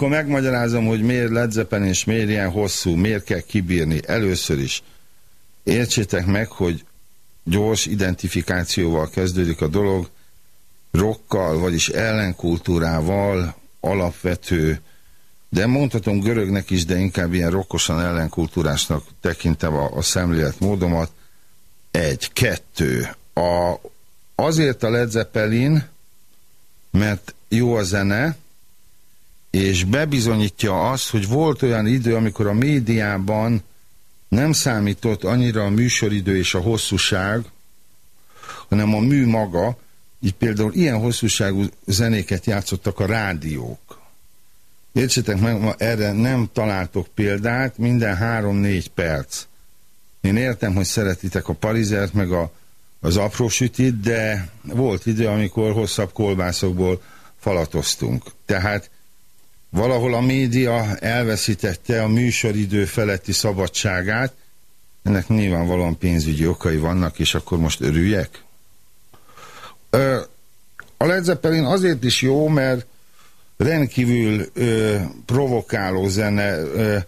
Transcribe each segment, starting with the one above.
Akkor megmagyarázom, hogy miért Led Zeppelin és miért ilyen hosszú, miért kell kibírni. Először is értsétek meg, hogy gyors identifikációval kezdődik a dolog, rokkal, vagyis ellenkultúrával, alapvető, de mondhatom görögnek is, de inkább ilyen rokkosan ellenkultúrásnak tekintem a, a szemléletmódomat. Egy, kettő. A, azért a Led Zeppelin, mert jó a zene, és bebizonyítja azt, hogy volt olyan idő, amikor a médiában nem számított annyira a műsoridő és a hosszúság, hanem a mű maga, így például ilyen hosszúságú zenéket játszottak a rádiók. Értsétek meg, ma erre nem találtok példát, minden három-négy perc. Én értem, hogy szeretitek a parizert, meg a, az apró sütit, de volt idő, amikor hosszabb kolbászokból falatoztunk. Tehát Valahol a média elveszítette a műsoridő feletti szabadságát, ennek nyilvánvalóan pénzügyi okai vannak, és akkor most örüljek? Ö, a Led Zeppelin azért is jó, mert rendkívül ö, provokáló zene, ö,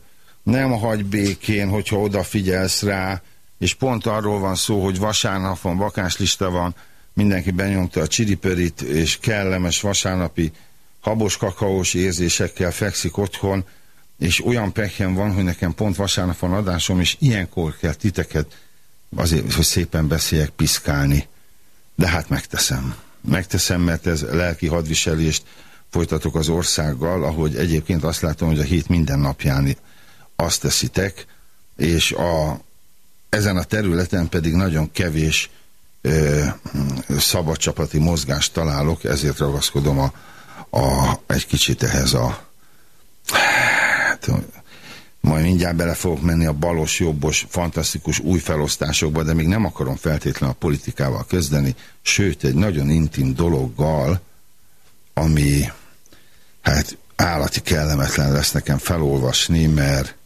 nem hagy békén, hogyha odafigyelsz rá, és pont arról van szó, hogy vasárnap van, vakáslista van, mindenki benyomta a csiripörit, és kellemes vasárnapi habos kakaós érzésekkel fekszik otthon, és olyan pekhen van, hogy nekem pont vasárnap van adásom, és ilyenkor kell titeket azért, hogy szépen beszéljek, piszkálni. De hát megteszem. Megteszem, mert ez lelki hadviselést folytatok az országgal, ahogy egyébként azt látom, hogy a hét minden napján azt teszitek, és a, ezen a területen pedig nagyon kevés ö, szabadcsapati mozgást találok, ezért ragaszkodom a a, egy kicsit ehhez a hát, majd mindjárt bele fogok menni a balos-jobbos, fantasztikus új felosztásokba, de még nem akarom feltétlenül a politikával kezdeni, sőt, egy nagyon intim dologgal, ami hát állati kellemetlen lesz nekem felolvasni, mert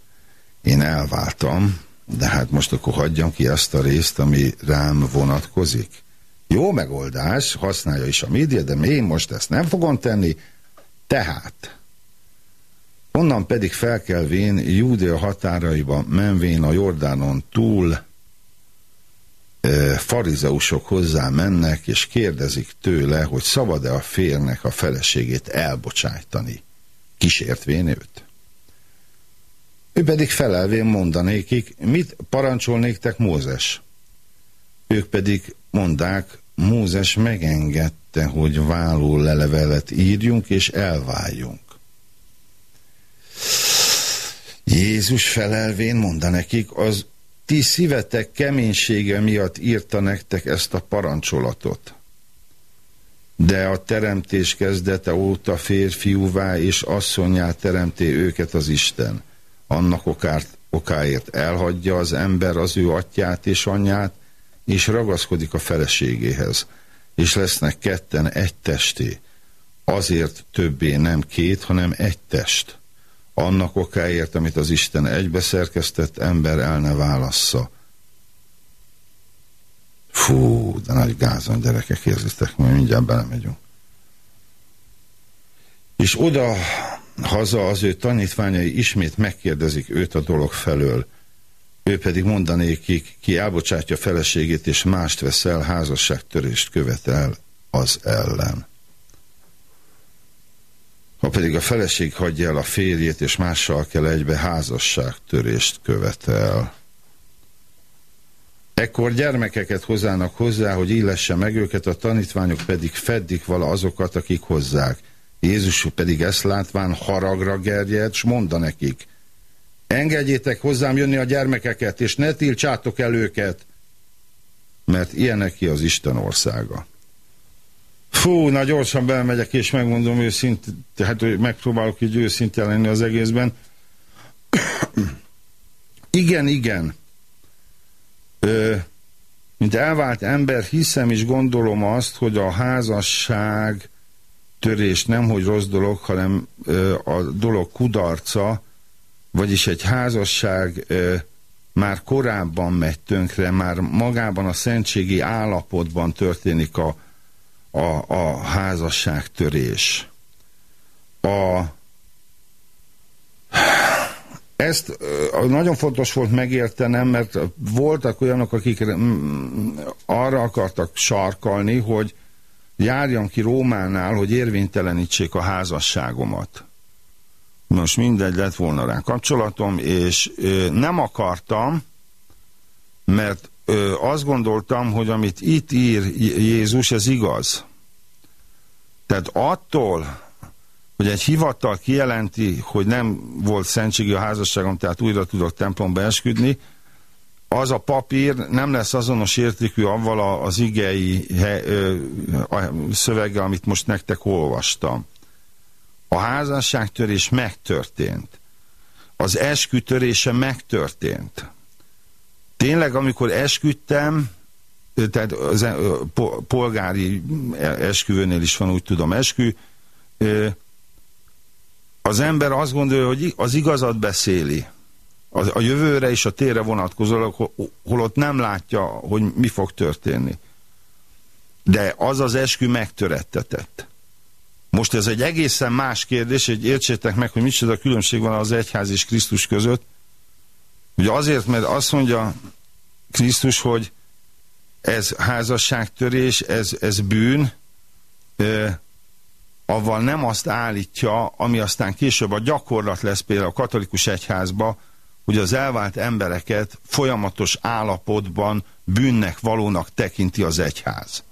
én elváltam, de hát most akkor hagyjam ki ezt a részt, ami rám vonatkozik. Jó megoldás, használja is a média, de én most ezt nem fogom tenni. Tehát, onnan pedig felkelvén Júdea határaiba menvén a Jordánon túl farizeusok hozzá mennek, és kérdezik tőle, hogy szabad-e a férnek a feleségét elbocsájtani, kísértvén őt. Ő pedig felelvén mondanékik, mit parancsolnéktek Mózes? Ők pedig mondák, Mózes megengedte, hogy váló lelevelet írjunk és elváljunk. Jézus felelvén mondta nekik, az ti szívetek keménysége miatt írta nektek ezt a parancsolatot. De a teremtés kezdete óta férfiúvá és asszonyá teremté őket az Isten. Annak okárt, okáért elhagyja az ember az ő atyát és anyját, és ragaszkodik a feleségéhez, és lesznek ketten egy testé. Azért többé nem két, hanem egy test. Annak okáért, amit az Isten egybeszerkesztett, ember el ne válassza. Fú, de nagy gázon gyerekek, érzitek, majd mindjárt belemegyünk. És oda haza az ő tanítványai ismét megkérdezik őt a dolog felől ő pedig mondanékik, ki elbocsátja feleségét és mást vesz el, házasságtörést követel az ellen. Ha pedig a feleség hagyja el a férjét, és mással kell egybe házasságtörést követel. Ekkor gyermekeket hozzának hozzá, hogy illesse meg őket, a tanítványok pedig feddik vala azokat, akik hozzák. Jézus pedig ezt látván haragra gerjed, s mondta nekik, Engedjétek hozzám jönni a gyermekeket, és ne tiltsátok el őket, mert ilyenek ki az Isten országa. Fú, na gyorsan belmegyek, és megmondom őszintén, tehát hogy megpróbálok így őszintén lenni az egészben. igen, igen. Ö, mint elvált ember hiszem és gondolom azt, hogy a házasság törés nem hogy rossz dolog, hanem ö, a dolog kudarca, vagyis egy házasság ö, már korábban megy tönkre, már magában a szentségi állapotban történik a, a, a házasságtörés. A, ezt nagyon fontos volt megértenem, mert voltak olyanok, akik arra akartak sarkalni, hogy járjam ki Rómánál, hogy érvénytelenítsék a házasságomat most mindegy lett volna rá kapcsolatom, és ö, nem akartam, mert ö, azt gondoltam, hogy amit itt ír Jézus, ez igaz. Tehát attól, hogy egy hivatal kijelenti, hogy nem volt szentségi a házasságom, tehát újra tudok templomba esküdni, az a papír nem lesz azonos értékű avval az igei szöveggel, amit most nektek olvastam. A házasságtörés megtörtént. Az eskütörése megtörtént. Tényleg, amikor esküdtem, tehát az polgári esküvőnél is van, úgy tudom, eskü, az ember azt gondolja, hogy az igazat beszéli. A jövőre és a térre vonatkozólag, holott nem látja, hogy mi fog történni. De az az eskü megtörettetett. Most ez egy egészen más kérdés, hogy értsétek meg, hogy micsoda különbség van az egyház és Krisztus között. Ugye azért, mert azt mondja Krisztus, hogy ez házasságtörés, ez, ez bűn, e, avval nem azt állítja, ami aztán később a gyakorlat lesz például a katolikus egyházba, hogy az elvált embereket folyamatos állapotban bűnnek valónak tekinti az egyház.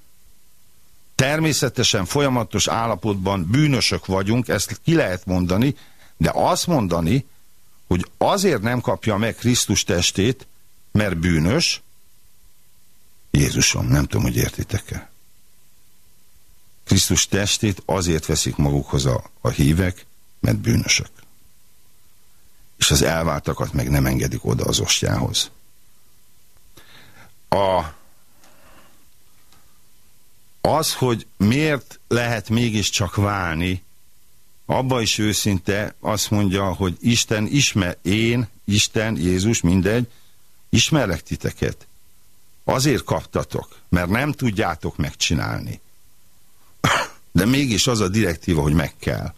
Természetesen folyamatos állapotban bűnösök vagyunk, ezt ki lehet mondani, de azt mondani, hogy azért nem kapja meg Krisztus testét, mert bűnös, Jézusom, nem tudom, hogy értitek-e. Krisztus testét azért veszik magukhoz a, a hívek, mert bűnösök. és az elváltakat meg nem engedik oda az ostjához. A, az, hogy miért lehet mégiscsak válni, abba is őszinte azt mondja, hogy Isten ismer, én, Isten, Jézus, mindegy, ismerlek titeket. Azért kaptatok, mert nem tudjátok megcsinálni. De mégis az a direktíva, hogy meg kell.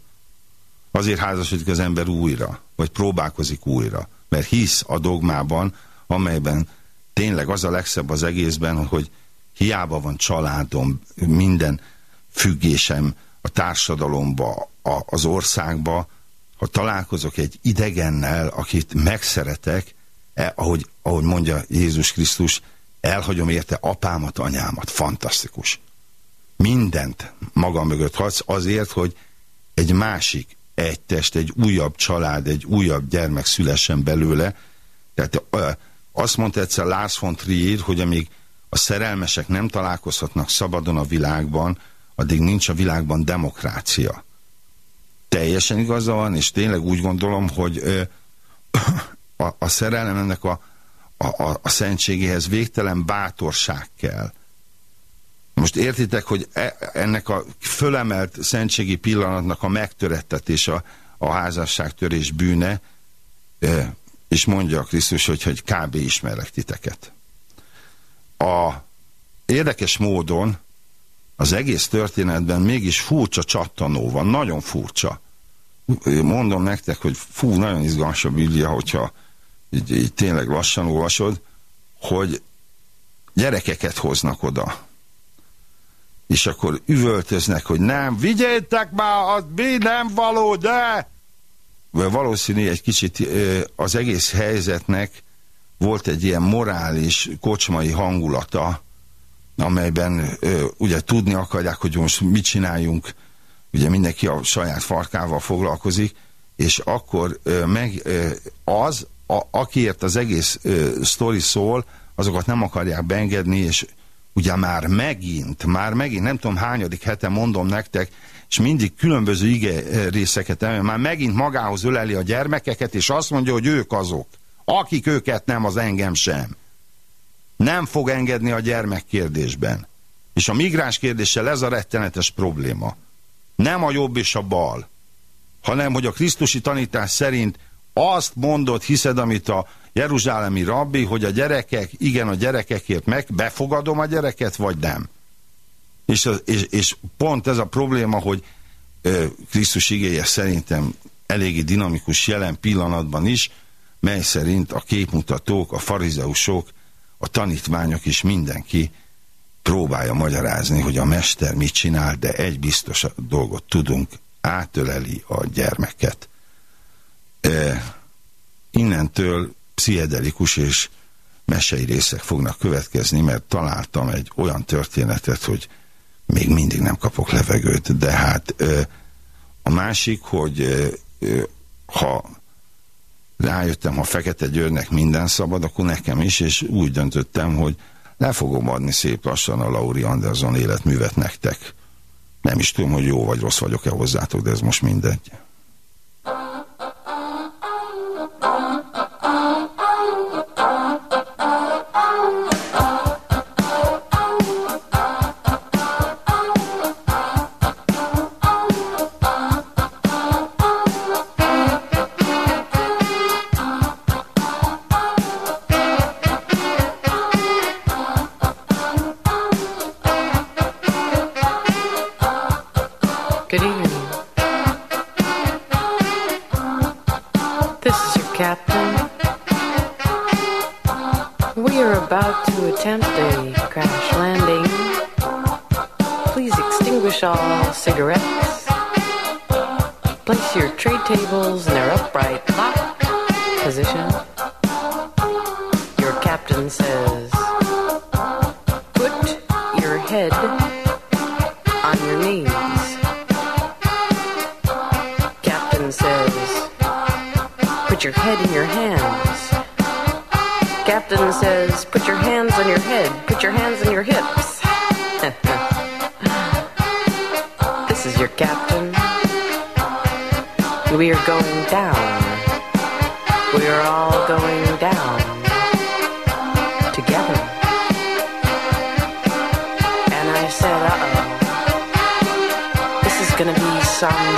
Azért házasodik az ember újra, vagy próbálkozik újra, mert hisz a dogmában, amelyben tényleg az a legszebb az egészben, hogy hiába van családom, minden függésem a társadalomba, a, az országba, ha találkozok egy idegennel, akit megszeretek, eh, ahogy, ahogy mondja Jézus Krisztus, elhagyom érte apámat, anyámat. Fantasztikus. Mindent maga mögött hagysz azért, hogy egy másik, egy test, egy újabb család, egy újabb gyermek szülessen belőle. Tehát azt mondta egyszer Lars von Trier, hogy amíg a szerelmesek nem találkozhatnak szabadon a világban, addig nincs a világban demokrácia. Teljesen igaza van, és tényleg úgy gondolom, hogy ö, a, a szerelem ennek a, a, a, a szentségéhez végtelen bátorság kell. Most értitek, hogy e, ennek a fölemelt szentségi pillanatnak a megtörettetés a, a házasságtörés bűne, e, és mondja a Krisztus, hogy, hogy kb. ismerek titeket. A érdekes módon az egész történetben mégis furcsa csattanó van, nagyon furcsa. Mondom nektek, hogy fú, nagyon izgalmas a Biblia, hogyha így, így tényleg lassan olvasod, hogy gyerekeket hoznak oda. És akkor üvöltöznek, hogy nem, vigyétek már, az mi nem való, de... Valószínű egy kicsit az egész helyzetnek volt egy ilyen morális, kocsmai hangulata, amelyben ugye tudni akarják, hogy most mit csináljunk, ugye mindenki a saját farkával foglalkozik, és akkor meg az, a, akiért az egész ö, sztori szól, azokat nem akarják beengedni, és ugye már megint, már megint, nem tudom hányadik hete mondom nektek, és mindig különböző ige részeket emel, már megint magához öleli a gyermekeket, és azt mondja, hogy ők azok, akik őket nem, az engem sem. Nem fog engedni a gyermek kérdésben. És a migráns kérdéssel ez a rettenetes probléma. Nem a jobb és a bal, hanem hogy a Krisztusi tanítás szerint azt mondod, hiszed, amit a jeruzsálemi rabbi, hogy a gyerekek, igen, a gyerekekért meg, befogadom a gyereket, vagy nem. És, és, és pont ez a probléma, hogy ö, Krisztus igéje szerintem eléggé dinamikus jelen pillanatban is, mely szerint a képmutatók, a farizeusok, a tanítványok is mindenki próbálja magyarázni, hogy a mester mit csinál, de egy biztos dolgot tudunk, átöleli a gyermeket. Innentől pszichedelikus és mesei részek fognak következni, mert találtam egy olyan történetet, hogy még mindig nem kapok levegőt, de hát a másik, hogy ha rájöttem, ha Fekete Győrnek minden szabad, akkor nekem is, és úgy döntöttem, hogy le fogom adni szép lassan a Lauri Anderson életművet nektek. Nem is tudom, hogy jó vagy rossz vagyok-e hozzátok, de ez most mindegy. attempt a crash landing. Please extinguish all cigarettes. Place your tray tables in their upright lock position. Your captain says, Put your hands on your head. Put your hands on your hips. this is your captain. We are going down. We are all going down. Together. And I said, uh oh. This is gonna be some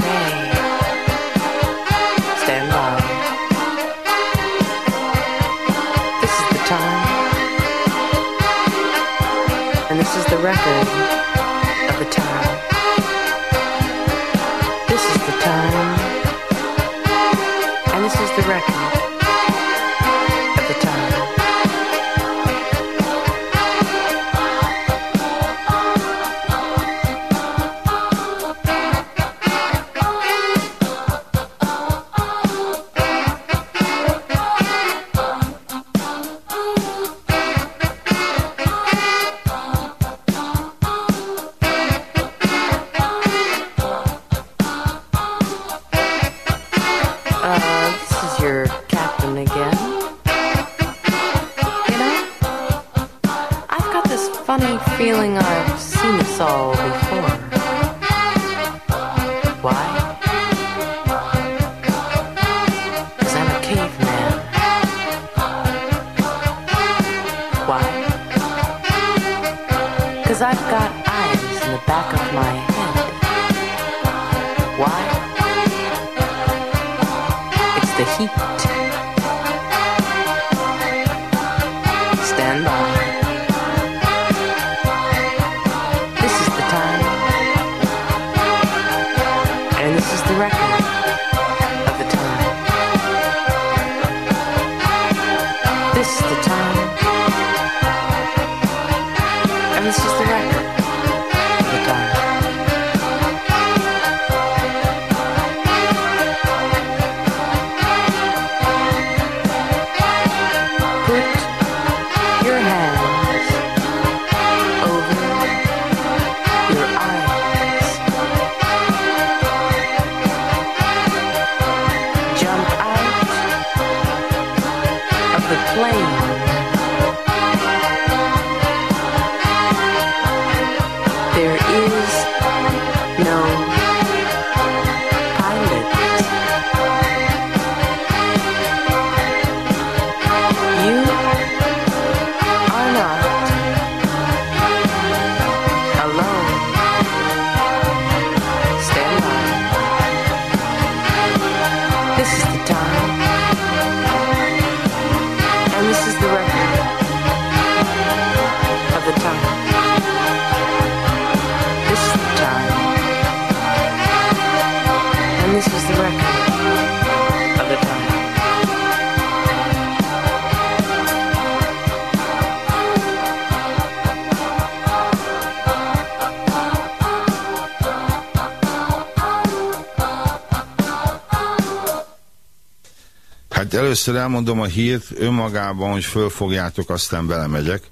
először elmondom a hírt önmagában, hogy fölfogjátok, aztán belemegyek.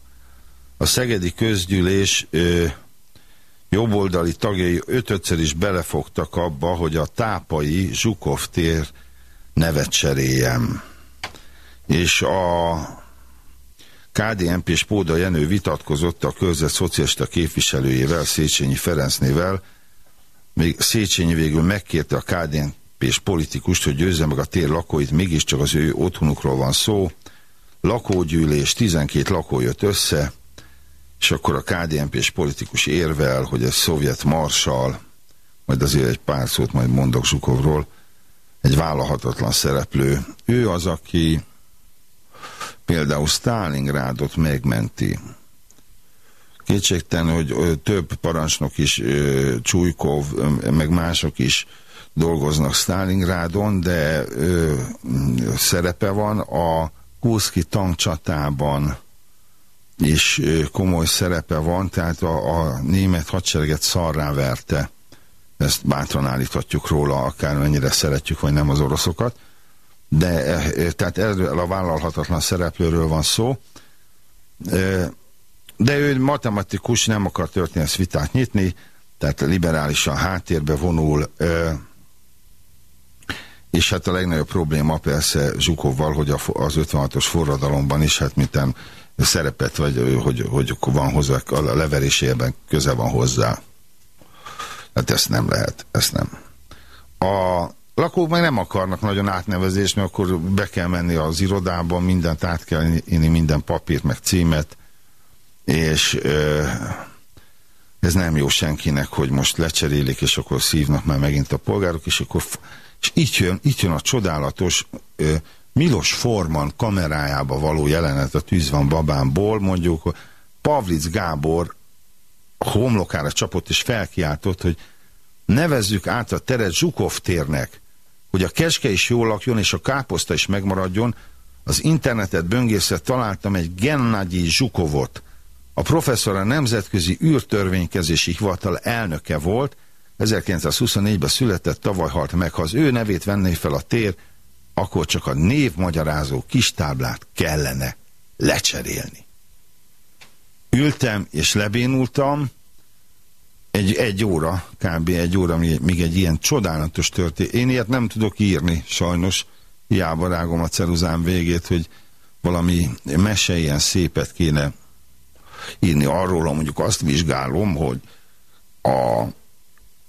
A Szegedi Közgyűlés ö, jobboldali tagjai ötötször is belefogtak abba, hogy a tápai Zsukov tér nevet cseréljem. És a KDNP és Póda Jenő vitatkozott a körzet szocialista képviselőjével, Széchenyi Ferencnével, még Széchenyi végül megkérte a KDNP és politikust, hogy győzze meg a tér lakóit, mégiscsak az ő otthonukról van szó. Lakógyűlés, 12 lakó jött össze, és akkor a KDNP és politikus érvel, hogy egy szovjet marsal, majd azért egy pár szót majd mondok Zsukovról, egy vállalhatatlan szereplő. Ő az, aki például Stalingrádot megmenti. Kétségtelen, hogy több parancsnok is, Csújkov, meg mások is dolgoznak Stalingrádon, de ö, szerepe van a Kurszki tankcsatában ö, komoly szerepe van, tehát a, a német hadsereget szarrá verte. Ezt bátran állíthatjuk róla, akármennyire szeretjük, vagy nem az oroszokat. De tehát erről a vállalhatatlan szereplőről van szó. De ő matematikus, nem akar történet vitát nyitni, tehát liberálisan háttérbe vonul, és hát a legnagyobb probléma persze Zsukovval, hogy az 56-os forradalomban is, hát miten szerepet, vagy hogy, hogy van hozzá, a leverésében köze van hozzá. Hát ezt nem lehet, ezt nem. A lakók meg nem akarnak nagyon átnevezést, mert akkor be kell menni az irodában, mindent át kell inni, minden papírt, meg címet, és ez nem jó senkinek, hogy most lecserélik, és akkor szívnak már megint a polgárok, és akkor és itt jön, itt jön a csodálatos ö, Milos Forman kamerájába való jelenet a Tűz van babámból, mondjuk Pavlic Gábor homlokára csapott és felkiáltott, hogy nevezzük át a teret Zsukov térnek, hogy a keske is jól lakjon, és a káposzta is megmaradjon, az internetet böngészve találtam egy Gennadyi Zsukovot. A professzor a Nemzetközi űrtörvénykezési hivatal elnöke volt, 1924-ben született, tavaly halt meg. Ha az ő nevét venné fel a tér, akkor csak a névmagyarázó kis táblát kellene lecserélni. Ültem és lebénultam, egy, egy óra, kb. egy óra, míg egy ilyen csodálatos történet. Én ilyet nem tudok írni, sajnos. Hiába rágom a ceruzám végét, hogy valami mese ilyen szépet kéne írni arról, mondjuk azt vizsgálom, hogy a,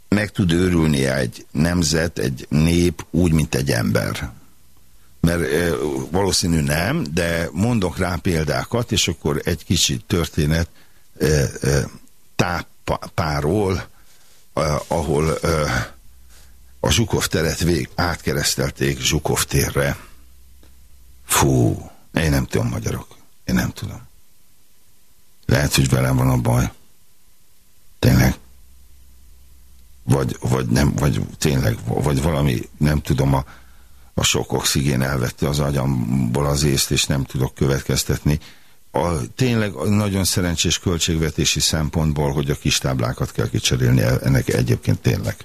meg tud őrülni egy nemzet, egy nép úgy, mint egy ember. Mert e, valószínű nem, de mondok rá példákat, és akkor egy kicsit történet e, e, táppáról, e, ahol e, a Zsukov teret vég átkeresztelték Zsukov térre. Fú, én nem tudom magyarok. Én nem tudom. Lehet, hogy velem van a baj. Tényleg. Vagy, vagy nem, vagy tényleg, vagy valami, nem tudom, a, a sok oxigén elvette az agyamból az észt, és nem tudok következtetni. A, tényleg nagyon szerencsés költségvetési szempontból, hogy a kis táblákat kell kicserélni, ennek egyébként tényleg.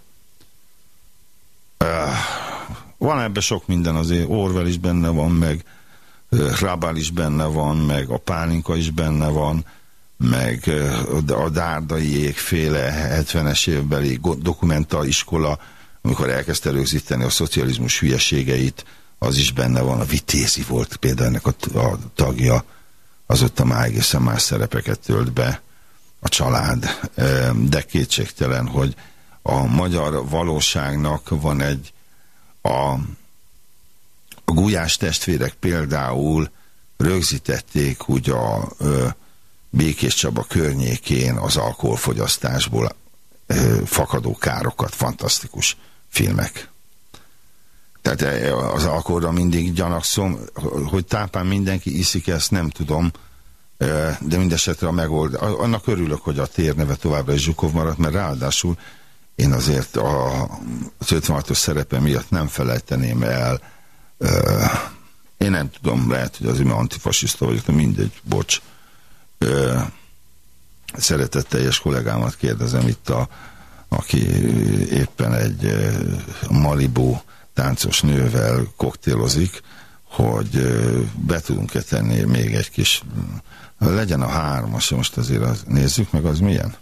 Van ebben sok minden, azért Orwell is benne van, meg Rabal is benne van, meg a Pálinka is benne van, meg a Dárdai féle 70-es évbeli dokumentaiskola, amikor elkezdte rögzíteni a szocializmus hülyeségeit, az is benne van, a Vitézi volt például ennek a, a tagja, az ott a már egészen más szerepeket tölt be, a család, de kétségtelen, hogy a magyar valóságnak van egy a, a gulyás testvérek például rögzítették úgy a ö, Békés Csaba környékén az alkoholfogyasztásból ö, fakadó károkat, fantasztikus filmek. Tehát az alkoholra mindig gyanakszom, hogy tápán mindenki iszik, ezt nem tudom, de mindesetre a megold. Annak örülök, hogy a térneve továbbra is Zsukov maradt, mert ráadásul én azért a, az 56-os szerepe miatt nem felejteném el. Én nem tudom, lehet, hogy azért antifasiszta vagyok, de mindegy, bocs. Uh, szeretetteljes kollégámat kérdezem itt, a, aki éppen egy Malibu táncos nővel koktélozik, hogy uh, be tudunk-e tenni még egy kis legyen a hármas, most azért az, nézzük meg, az milyen?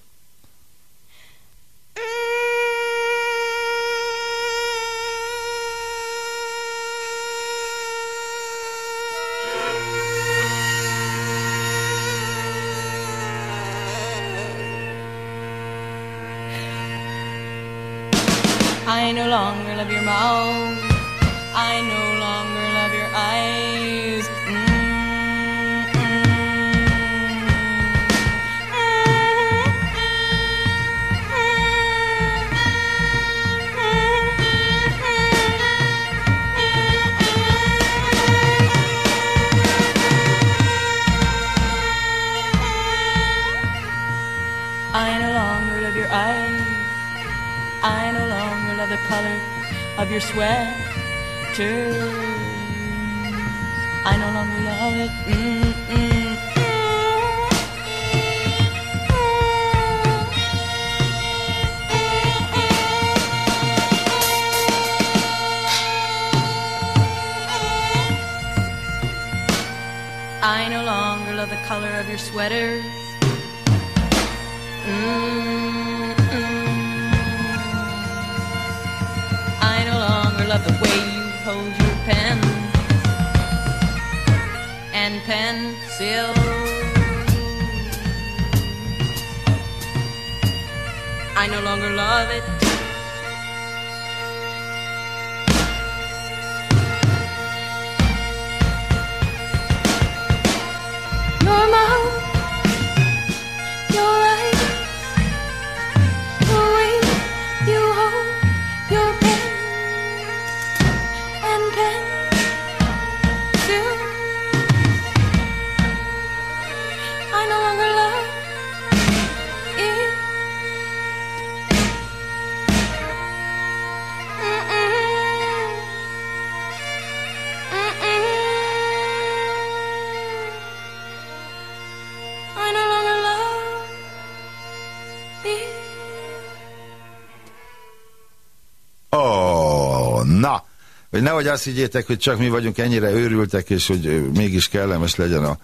Hogy nehogy azt higgyétek, hogy csak mi vagyunk ennyire őrültek, és hogy mégis kellemes legyen a,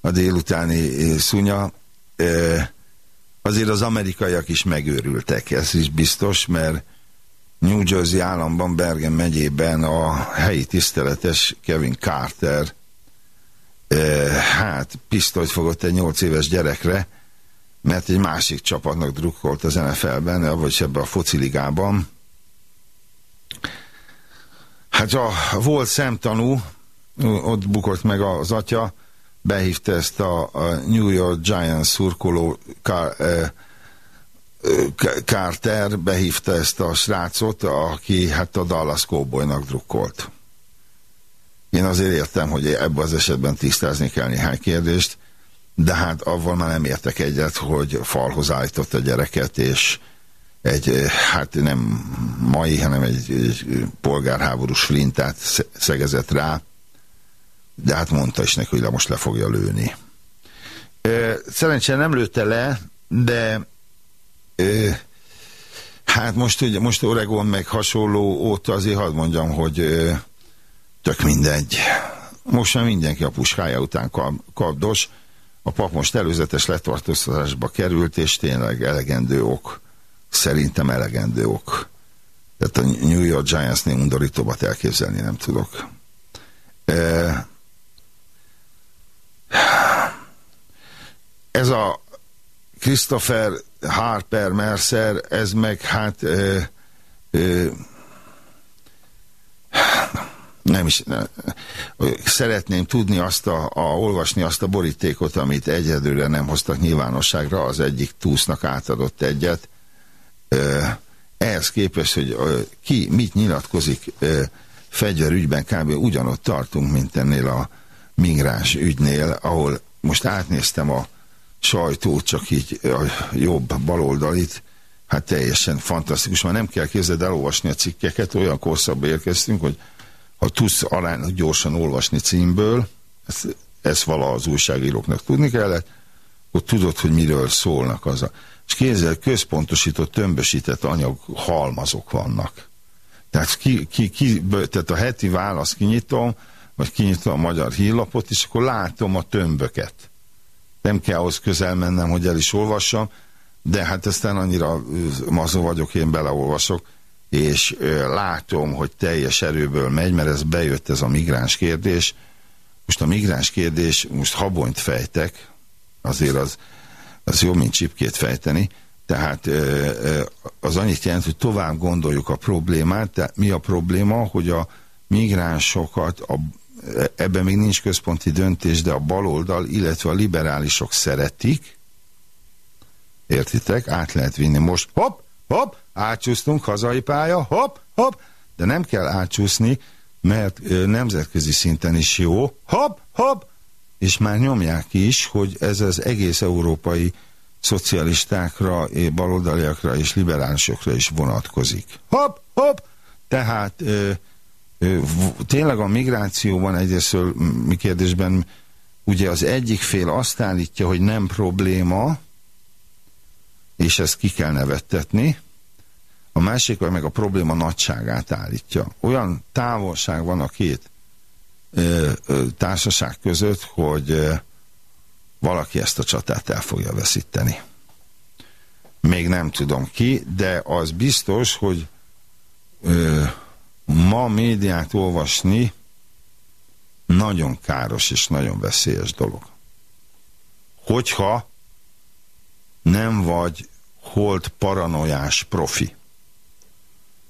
a délutáni szunya. Azért az amerikaiak is megőrültek, ez is biztos, mert New Jersey államban, Bergen megyében a helyi tiszteletes Kevin Carter hát pisztolyt fogott egy 8 éves gyerekre, mert egy másik csapatnak drukkolt az NFL-ben, vagy ebbe a fociligában, Hát a volt szemtanú, ott bukott meg az atya, behívta ezt a, New York Giants szurkoló Car, Carter, behívta ezt a srácot, aki hát a Dallas Cowboynak drukkolt. Én azért értem, hogy ebben az esetben tisztázni kell néhány kérdést, de hát avval már nem értek egyet, hogy falhoz állított a gyereket, és egy, hát nem mai, hanem egy, egy polgárháborús flintát szegezett rá, de hát mondta is neki, hogy most le fogja lőni. Szerencsére nem lőtte le, de hát most, ugye, most Oregon meg hasonló óta azért hadd mondjam, hogy tök mindegy. Most már mindenki a puskája után kapdos. A pap most előzetes letartóztatásba került, és tényleg elegendő ok szerintem elegendő ok. Tehát a New York Giants-nél undorítóbbat elképzelni nem tudok. Ez a Christopher Harper Mercer, ez meg hát ö, ö, nem is ne, szeretném tudni azt a, a, olvasni azt a borítékot, amit egyedülre nem hoztak nyilvánosságra, az egyik túsznak átadott egyet, ehhez képest, hogy ki mit nyilatkozik fegyverügyben, kb. ugyanott tartunk, mint ennél a migráns ügynél, ahol most átnéztem a sajtót, csak így a jobb baloldalit, hát teljesen fantasztikus, már nem kell képzeld elolvasni a cikkeket, olyan korszakba érkeztünk, hogy ha tudsz aránylag gyorsan olvasni címből, ezt, ezt vala az újságíróknak tudni kellett, ott tudod, hogy miről szólnak az a és kézzel központosított, tömbösített anyag halmazok vannak. Tehát, ki, ki, ki, tehát a heti válasz kinyitom, vagy kinyitom a magyar hírlapot, és akkor látom a tömböket. Nem kell ahhoz közel mennem, hogy el is olvassam, de hát aztán annyira mazó vagyok, én beleolvasok, és látom, hogy teljes erőből megy, mert ez bejött ez a migráns kérdés. Most a migráns kérdés, most habonyt fejtek, azért az az jobb, mint csipkét fejteni. Tehát az annyit jelent, hogy tovább gondoljuk a problémát, de mi a probléma, hogy a migránsokat, a, ebben még nincs központi döntés, de a baloldal, illetve a liberálisok szeretik, értitek, át lehet vinni. Most, hopp, hopp, átcsúsztunk, hazai pálya, hopp, hopp, de nem kell átcsúszni, mert nemzetközi szinten is jó, hopp, hopp, és már nyomják is, hogy ez az egész európai szocialistákra, baloldaliakra és liberálisokra is vonatkozik. Hopp, hopp! Tehát ö, ö, tényleg a migrációban egyrésztől mi kérdésben ugye az egyik fél azt állítja, hogy nem probléma, és ezt ki kell nevettetni, a másik meg a probléma nagyságát állítja. Olyan távolság van a két társaság között, hogy valaki ezt a csatát el fogja veszíteni. Még nem tudom ki, de az biztos, hogy ma médiát olvasni nagyon káros és nagyon veszélyes dolog. Hogyha nem vagy holt paranoiás profi.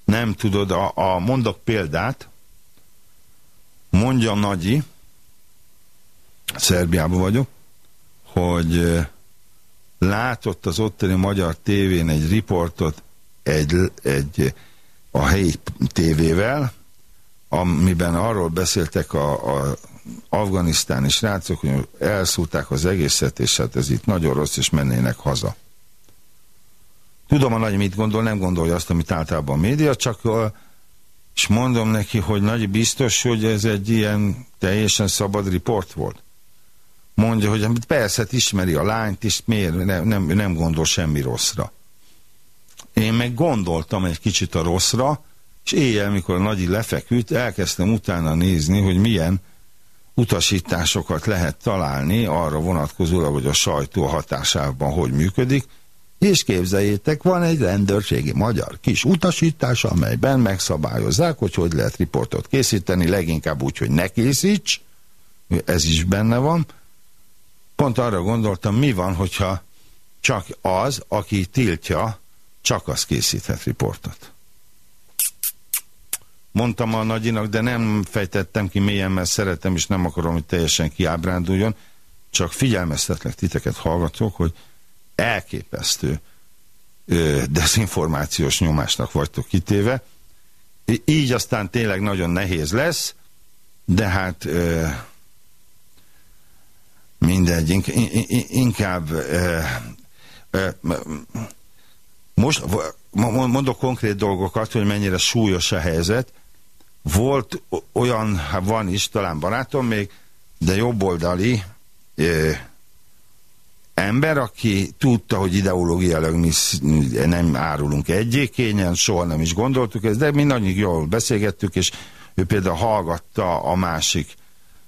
Nem tudod, a, a mondok példát, Mondja Nagyi, Szerbiában vagyok, hogy látott az ottani magyar tévén egy riportot egy, egy a helyi tévével, amiben arról beszéltek a, a afganisztáni srácok, hogy elszúrták az egészet, és hát ez itt nagyon rossz, és mennének haza. Tudom, a nagy mit gondol, nem gondolja azt, amit általában a média, csak és mondom neki, hogy nagy biztos, hogy ez egy ilyen teljesen szabad riport volt. Mondja, hogy persze, hát ismeri a lányt, és miért nem, nem, nem gondol semmi rosszra. Én meg gondoltam egy kicsit a rosszra, és éjjel, mikor a Nagyi lefeküdt, elkezdtem utána nézni, hogy milyen utasításokat lehet találni arra vonatkozólag, hogy a sajtó hatásában hogy működik, és képzeljétek, van egy rendőrségi magyar kis utasítás, amelyben megszabályozzák, hogy hogy lehet riportot készíteni, leginkább úgy, hogy ne készíts, ez is benne van. Pont arra gondoltam, mi van, hogyha csak az, aki tiltja, csak az készíthet riportot. Mondtam a nagyinak, de nem fejtettem ki mélyen, mert szeretem, és nem akarom, hogy teljesen kiábránduljon, csak figyelmeztetlek titeket hallgatók, hogy elképesztő ö, dezinformációs nyomásnak vagytok kitéve. Így aztán tényleg nagyon nehéz lesz, de hát ö, mindegy, inkább ö, ö, most mondok konkrét dolgokat, hogy mennyire súlyos a helyzet. Volt olyan, hát van is, talán barátom még, de jobboldali ember, aki tudta, hogy ideológiailag mi nem árulunk egyékényen, soha nem is gondoltuk ezt, de mi nagyon jól beszélgettük, és ő például hallgatta a másik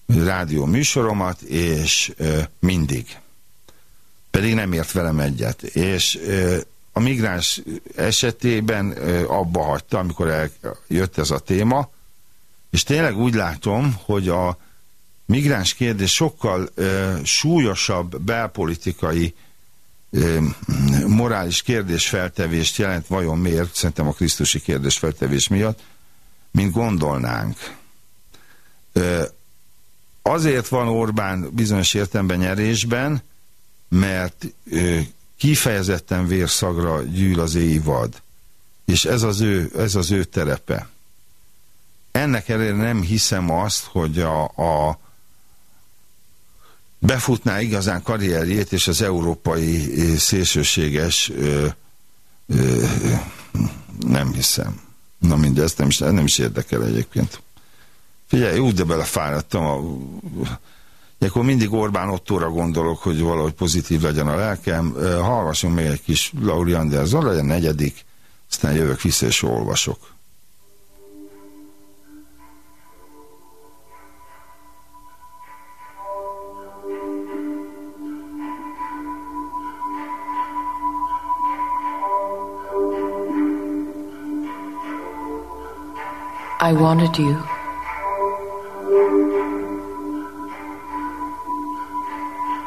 rádió műsoromat, és ö, mindig. Pedig nem ért velem egyet. És ö, a migráns esetében ö, abba hagyta, amikor jött ez a téma, és tényleg úgy látom, hogy a migráns kérdés sokkal ö, súlyosabb belpolitikai ö, morális kérdésfeltevést jelent, vajon miért, szerintem a krisztusi kérdésfeltevés miatt, mint gondolnánk. Ö, azért van Orbán bizonyos értemben nyerésben, mert ö, kifejezetten vérszagra gyűl az évad, és ez az ő, ez az ő terepe. Ennek ellenére nem hiszem azt, hogy a, a befutná igazán karrierjét, és az európai eh, szélsőséges ö, ö, nem hiszem. Na mindegy, ezt nem is, nem is érdekel egyébként. Figyelj, úgy de belefáradtam a... Akkor mindig Orbán Ottóra gondolok, hogy valahogy pozitív legyen a lelkem. Hallgassunk még egy kis Lauri Anderson, legyen negyedik, aztán jövök vissza és olvasok. I wanted you.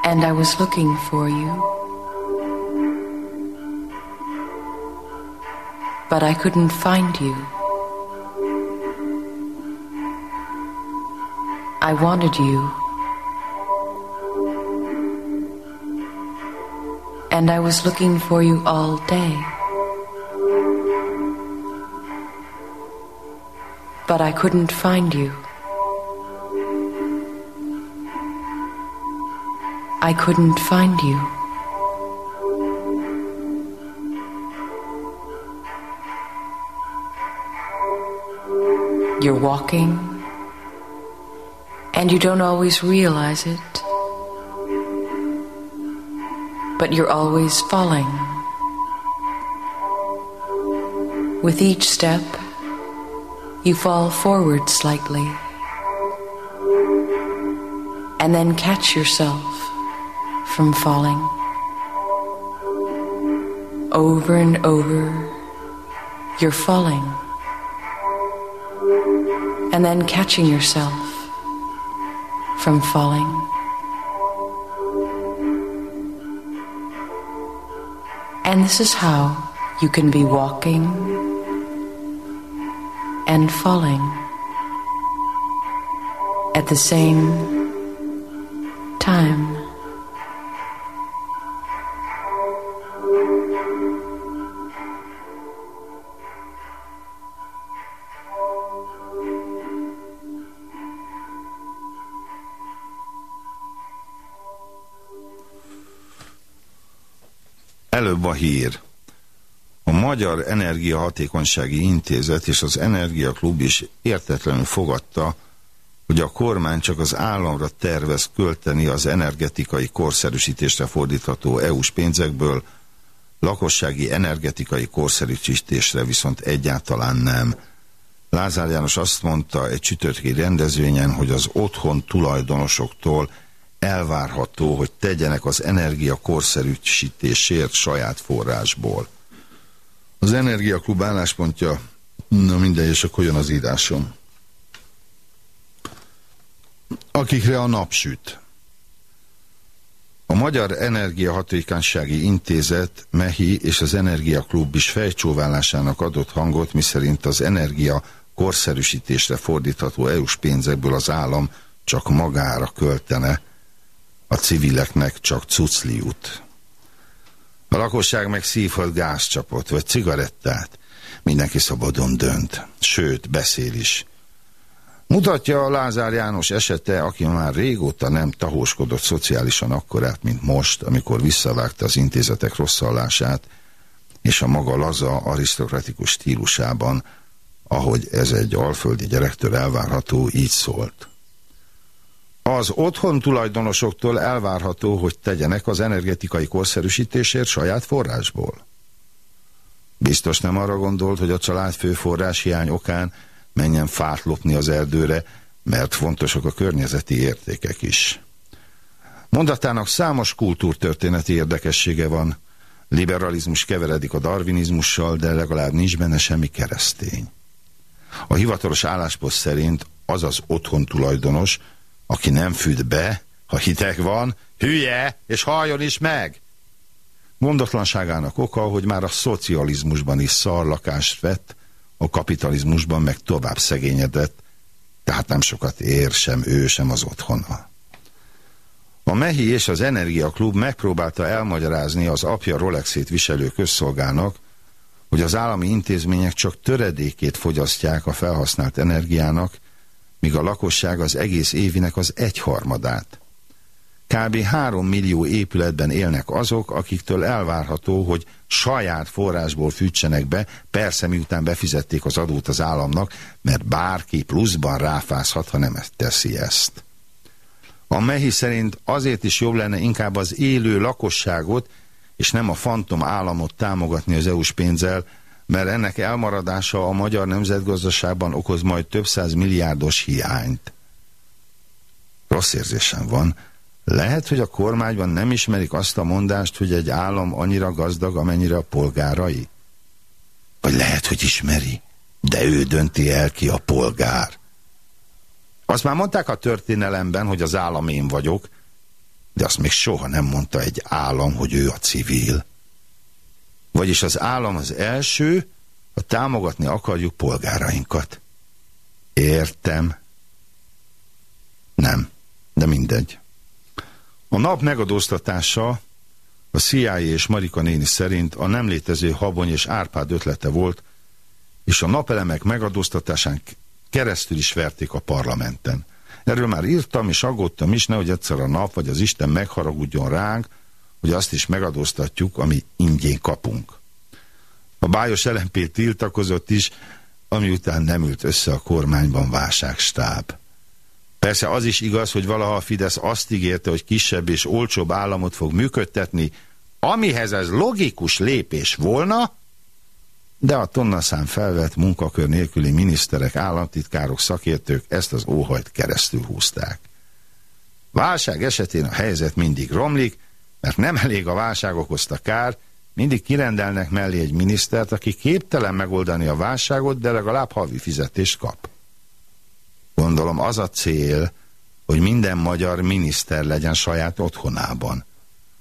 And I was looking for you. But I couldn't find you. I wanted you. And I was looking for you all day. But I couldn't find you. I couldn't find you. You're walking, and you don't always realize it, but you're always falling. With each step, you fall forward slightly and then catch yourself from falling. Over and over, you're falling and then catching yourself from falling. And this is how you can be walking and falling at the same time. Előbb a hír. A Magyar Energiahatékonysági Intézet és az Energiaklub is értetlenül fogadta, hogy a kormány csak az államra tervez költeni az energetikai korszerűsítésre fordítható EU-s pénzekből, lakossági energetikai korszerűsítésre viszont egyáltalán nem. Lázár János azt mondta egy csütörtöki rendezvényen, hogy az otthon tulajdonosoktól elvárható, hogy tegyenek az energia korszerűsítésért saját forrásból. Az Energiaklub álláspontja, na minden, és akkor jön az írásom. Akikre a nap süt. A Magyar Energiahatékonysági Intézet, MEHI és az Energiaklub is fejcsóválásának adott hangot, miszerint az energia korszerűsítésre fordítható EU-s pénzekből az állam csak magára költene, a civileknek csak cucliut. A lakosság meg szívhat gázcsapot, vagy cigarettát. Mindenki szabadon dönt, sőt, beszél is. Mutatja a Lázár János esete, aki már régóta nem tahóskodott szociálisan akkorát, mint most, amikor visszavágta az intézetek rosszallását, és a maga laza, arisztokratikus stílusában, ahogy ez egy alföldi gyerektől elvárható, így szólt. Az otthon tulajdonosoktól elvárható, hogy tegyenek az energetikai korszerűsítésért saját forrásból. Biztos nem arra gondolt, hogy a család főforrás hiány okán menjen fát lopni az erdőre, mert fontosak a környezeti értékek is. Mondatának számos kultúrtörténeti érdekessége van, liberalizmus keveredik a darwinizmussal, de legalább nincs benne semmi keresztény. A hivatalos álláspont szerint az az otthon tulajdonos, aki nem fűt be, ha hitek van, hülye, és halljon is meg. Mondatlanságának oka, hogy már a szocializmusban is szarlakást vett, a kapitalizmusban meg tovább szegényedett, tehát nem sokat ér sem ő, sem az otthona. A Mehi és az Energiaklub megpróbálta elmagyarázni az apja Rolexét viselő közszolgának, hogy az állami intézmények csak töredékét fogyasztják a felhasznált energiának, míg a lakosság az egész évinek az egyharmadát. Kb. 3 millió épületben élnek azok, akiktől elvárható, hogy saját forrásból fűtsenek be, persze miután befizették az adót az államnak, mert bárki pluszban ráfázhat, ha nem teszi ezt. A Mehi szerint azért is jobb lenne inkább az élő lakosságot, és nem a fantom államot támogatni az EU-s pénzzel, mert ennek elmaradása a magyar nemzetgazdaságban okoz majd több száz milliárdos hiányt. Rossz érzésem van, lehet, hogy a kormányban nem ismerik azt a mondást, hogy egy állam annyira gazdag, amennyire a polgárai? Vagy lehet, hogy ismeri, de ő dönti el ki a polgár. Azt már mondták a történelemben, hogy az állam én vagyok, de azt még soha nem mondta egy állam, hogy ő a civil. Vagyis az állam az első, ha támogatni akarjuk polgárainkat. Értem. Nem, de mindegy. A nap megadóztatása a CIA és Marika néni szerint a nem létező Habony és Árpád ötlete volt, és a napelemek megadóztatásán keresztül is verték a parlamenten. Erről már írtam és aggódtam is, nehogy egyszer a nap vagy az Isten megharagudjon ránk, hogy azt is megadóztatjuk, ami ingyén kapunk. A bájos LMP tiltakozott is, ami után nem ült össze a kormányban válságstáb. Persze az is igaz, hogy valaha a Fidesz azt ígérte, hogy kisebb és olcsóbb államot fog működtetni, amihez ez logikus lépés volna, de a tonnaszám felvett munkakör nélküli miniszterek, államtitkárok, szakértők ezt az óhajt keresztül húzták. Válság esetén a helyzet mindig romlik, mert nem elég a válság okozta kár, mindig kirendelnek mellé egy minisztert, aki képtelen megoldani a válságot, de legalább havi fizetést kap. Gondolom az a cél, hogy minden magyar miniszter legyen saját otthonában.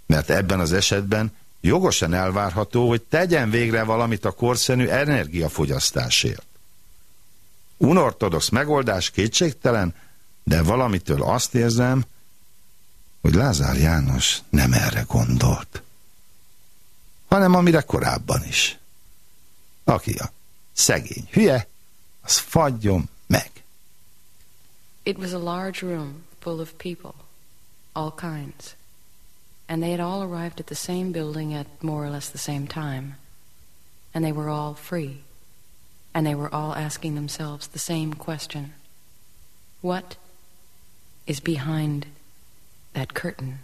Mert ebben az esetben jogosan elvárható, hogy tegyen végre valamit a korszenű energiafogyasztásért. Unortodox megoldás kétségtelen, de valamitől azt érzem, hogy Lázár János nem erre gondolt, hanem amire korábban is. Aki a szegény hülye, az fagyjon meg. It was a large room full of people, all kinds. And they had all arrived at the same building at more or less the same time. And they were all free. And they were all asking themselves the same question What is behind that curtain.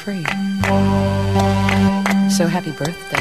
Free. So happy birthday.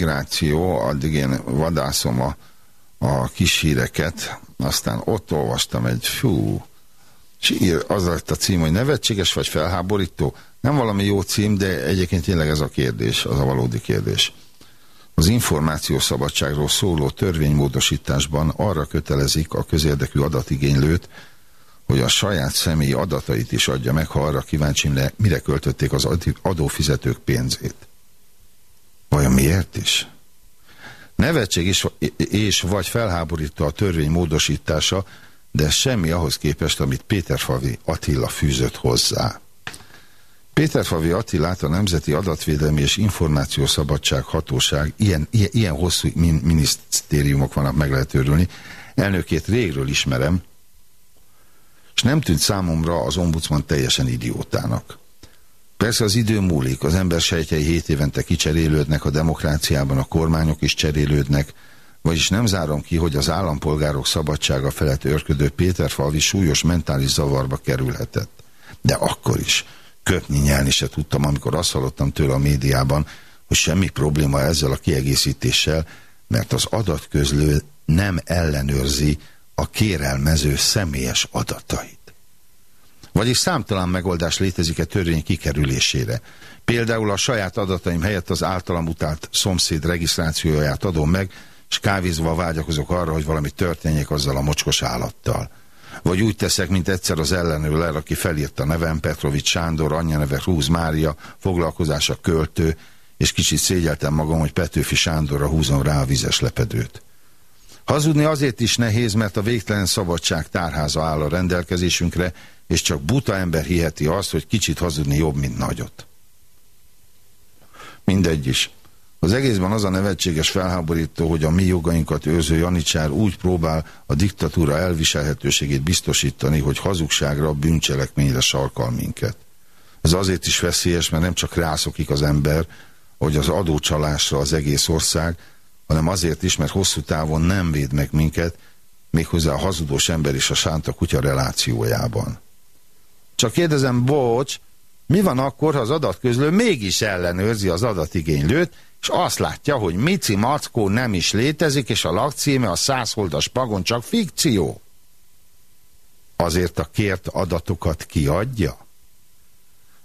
Migráció, addig én vadászom a, a kis híreket, aztán ott olvastam egy, fú, és ír, az lett a cím, hogy nevetséges vagy felháborító. Nem valami jó cím, de egyébként tényleg ez a kérdés, az a valódi kérdés. Az információszabadságról szóló törvénymódosításban arra kötelezik a közérdekű adatigénylőt, hogy a saját személyi adatait is adja meg, ha arra kíváncsi, mire költötték az adófizetők pénzét. Vajon miért is? Nevetség is, és vagy felháborító a törvény módosítása, de semmi ahhoz képest, amit Péterfavi Attila fűzött hozzá. Péterfavi Attilát a Nemzeti Adatvédelmi és Információszabadság Hatóság, ilyen, ilyen, ilyen hosszú min minisztériumok vannak, meg lehet örülni, elnökét régről ismerem, és nem tűnt számomra az ombudsman teljesen idiótának. Persze az idő múlik, az ember sejtjei hét évente kicserélődnek, a demokráciában a kormányok is cserélődnek, Vagyis nem zárom ki, hogy az állampolgárok szabadsága felett örködő Péter Falvi súlyos mentális zavarba kerülhetett. De akkor is köpni nyelni se tudtam, amikor azt hallottam tőle a médiában, hogy semmi probléma ezzel a kiegészítéssel, mert az adatközlő nem ellenőrzi a kérelmező személyes adatait. Vagyis számtalan megoldás létezik-e törvény kikerülésére. Például a saját adataim helyett az általam utált szomszéd regisztrációját adom meg, és kávézva vágyakozok arra, hogy valami történjék azzal a mocskos állattal. Vagy úgy teszek, mint egyszer az ellenőr, aki felírta nevem, Petrovics Sándor, anyja neve Húz Mária, foglalkozása költő, és kicsit szégyeltem magam, hogy Petőfi Sándorra húzom rá a vizes lepedőt. Hazudni azért is nehéz, mert a végtelen szabadság tárháza áll a rendelkezésünkre, és csak buta ember hiheti azt, hogy kicsit hazudni jobb, mint nagyot. Mindegy is. Az egészben az a nevetséges felháborító, hogy a mi jogainkat őrző Janicsár úgy próbál a diktatúra elviselhetőségét biztosítani, hogy hazugságra, bűncselekményre sarkal minket. Ez azért is veszélyes, mert nem csak rászokik az ember, hogy az adócsalásra az egész ország, hanem azért is, mert hosszú távon nem véd meg minket, méghozzá a hazudós ember és a sánta kutya relációjában. Csak kérdezem, bocs, mi van akkor, ha az adatközlő mégis ellenőrzi az adatigénylőt, és azt látja, hogy Mici Mackó nem is létezik, és a lakcíme a százholdas pagon csak fikció? Azért a kért adatokat kiadja?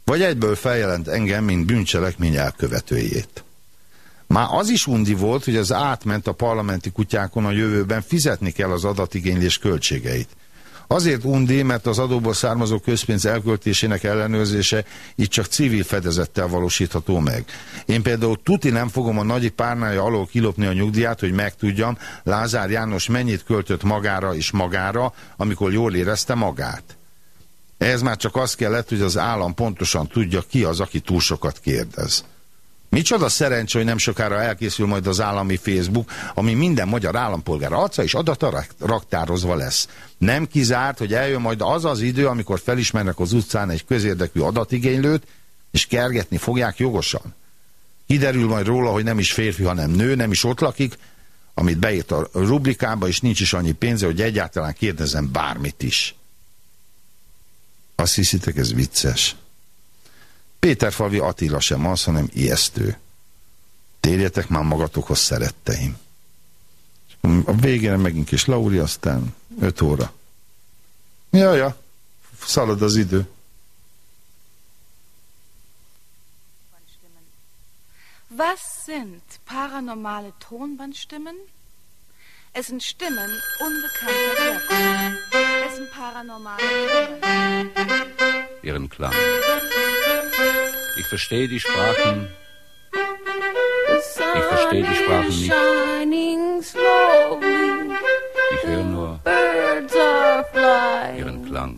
Vagy egyből feljelent engem, mint bűncselekmény elkövetőjét? Már az is undi volt, hogy az átment a parlamenti kutyákon a jövőben fizetni kell az adatigénylés költségeit. Azért undi, mert az adóból származó közpénz elköltésének ellenőrzése így csak civil fedezettel valósítható meg. Én például tuti nem fogom a nagyi párnája alól kilopni a nyugdíját, hogy megtudjam, Lázár János mennyit költött magára és magára, amikor jól érezte magát. Ehhez már csak az kellett, hogy az állam pontosan tudja, ki az, aki túl sokat kérdez. Micsoda szerencsé, hogy nem sokára elkészül majd az állami Facebook, ami minden magyar állampolgár arca és adata raktározva lesz. Nem kizárt, hogy eljön majd az az idő, amikor felismernek az utcán egy közérdekű adatigénylőt, és kergetni fogják jogosan. Kiderül majd róla, hogy nem is férfi, hanem nő, nem is ott lakik, amit beírt a rubrikába, és nincs is annyi pénze, hogy egyáltalán kérdezem bármit is. Azt hiszitek, ez vicces? Péterfalvi Attila sem az, hanem ijesztő. Térjetek már magatokhoz, szeretteim. A végére megint kis Lauri, aztán 5 óra. Ja, ja, szalad az idő. Was sind paranormale Tonbandstimmen? Es sind Stimmen unbekannter Herkunft. Es sind paranormale Stimmen. Ihren Klang. Ich verstehe die Sprachen. Ich verstehe die Sprachen nicht. Ich höre nur ihren Klang.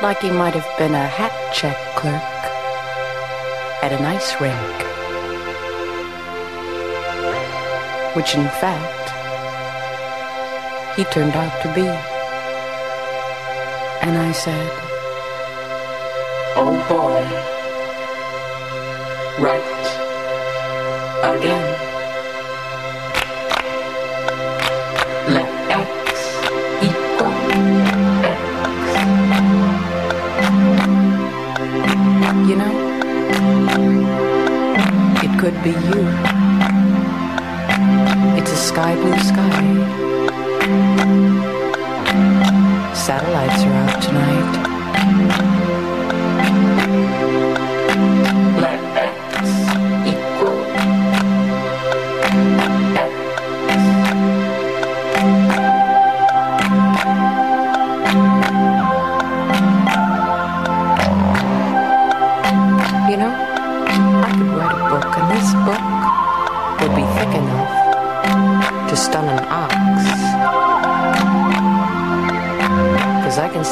Like he might have been a hat check clerk at an ice rink. Which, in fact, he turned out to be. And I said, Oh boy, right again. be you. It's a sky blue sky. Satellites are out tonight.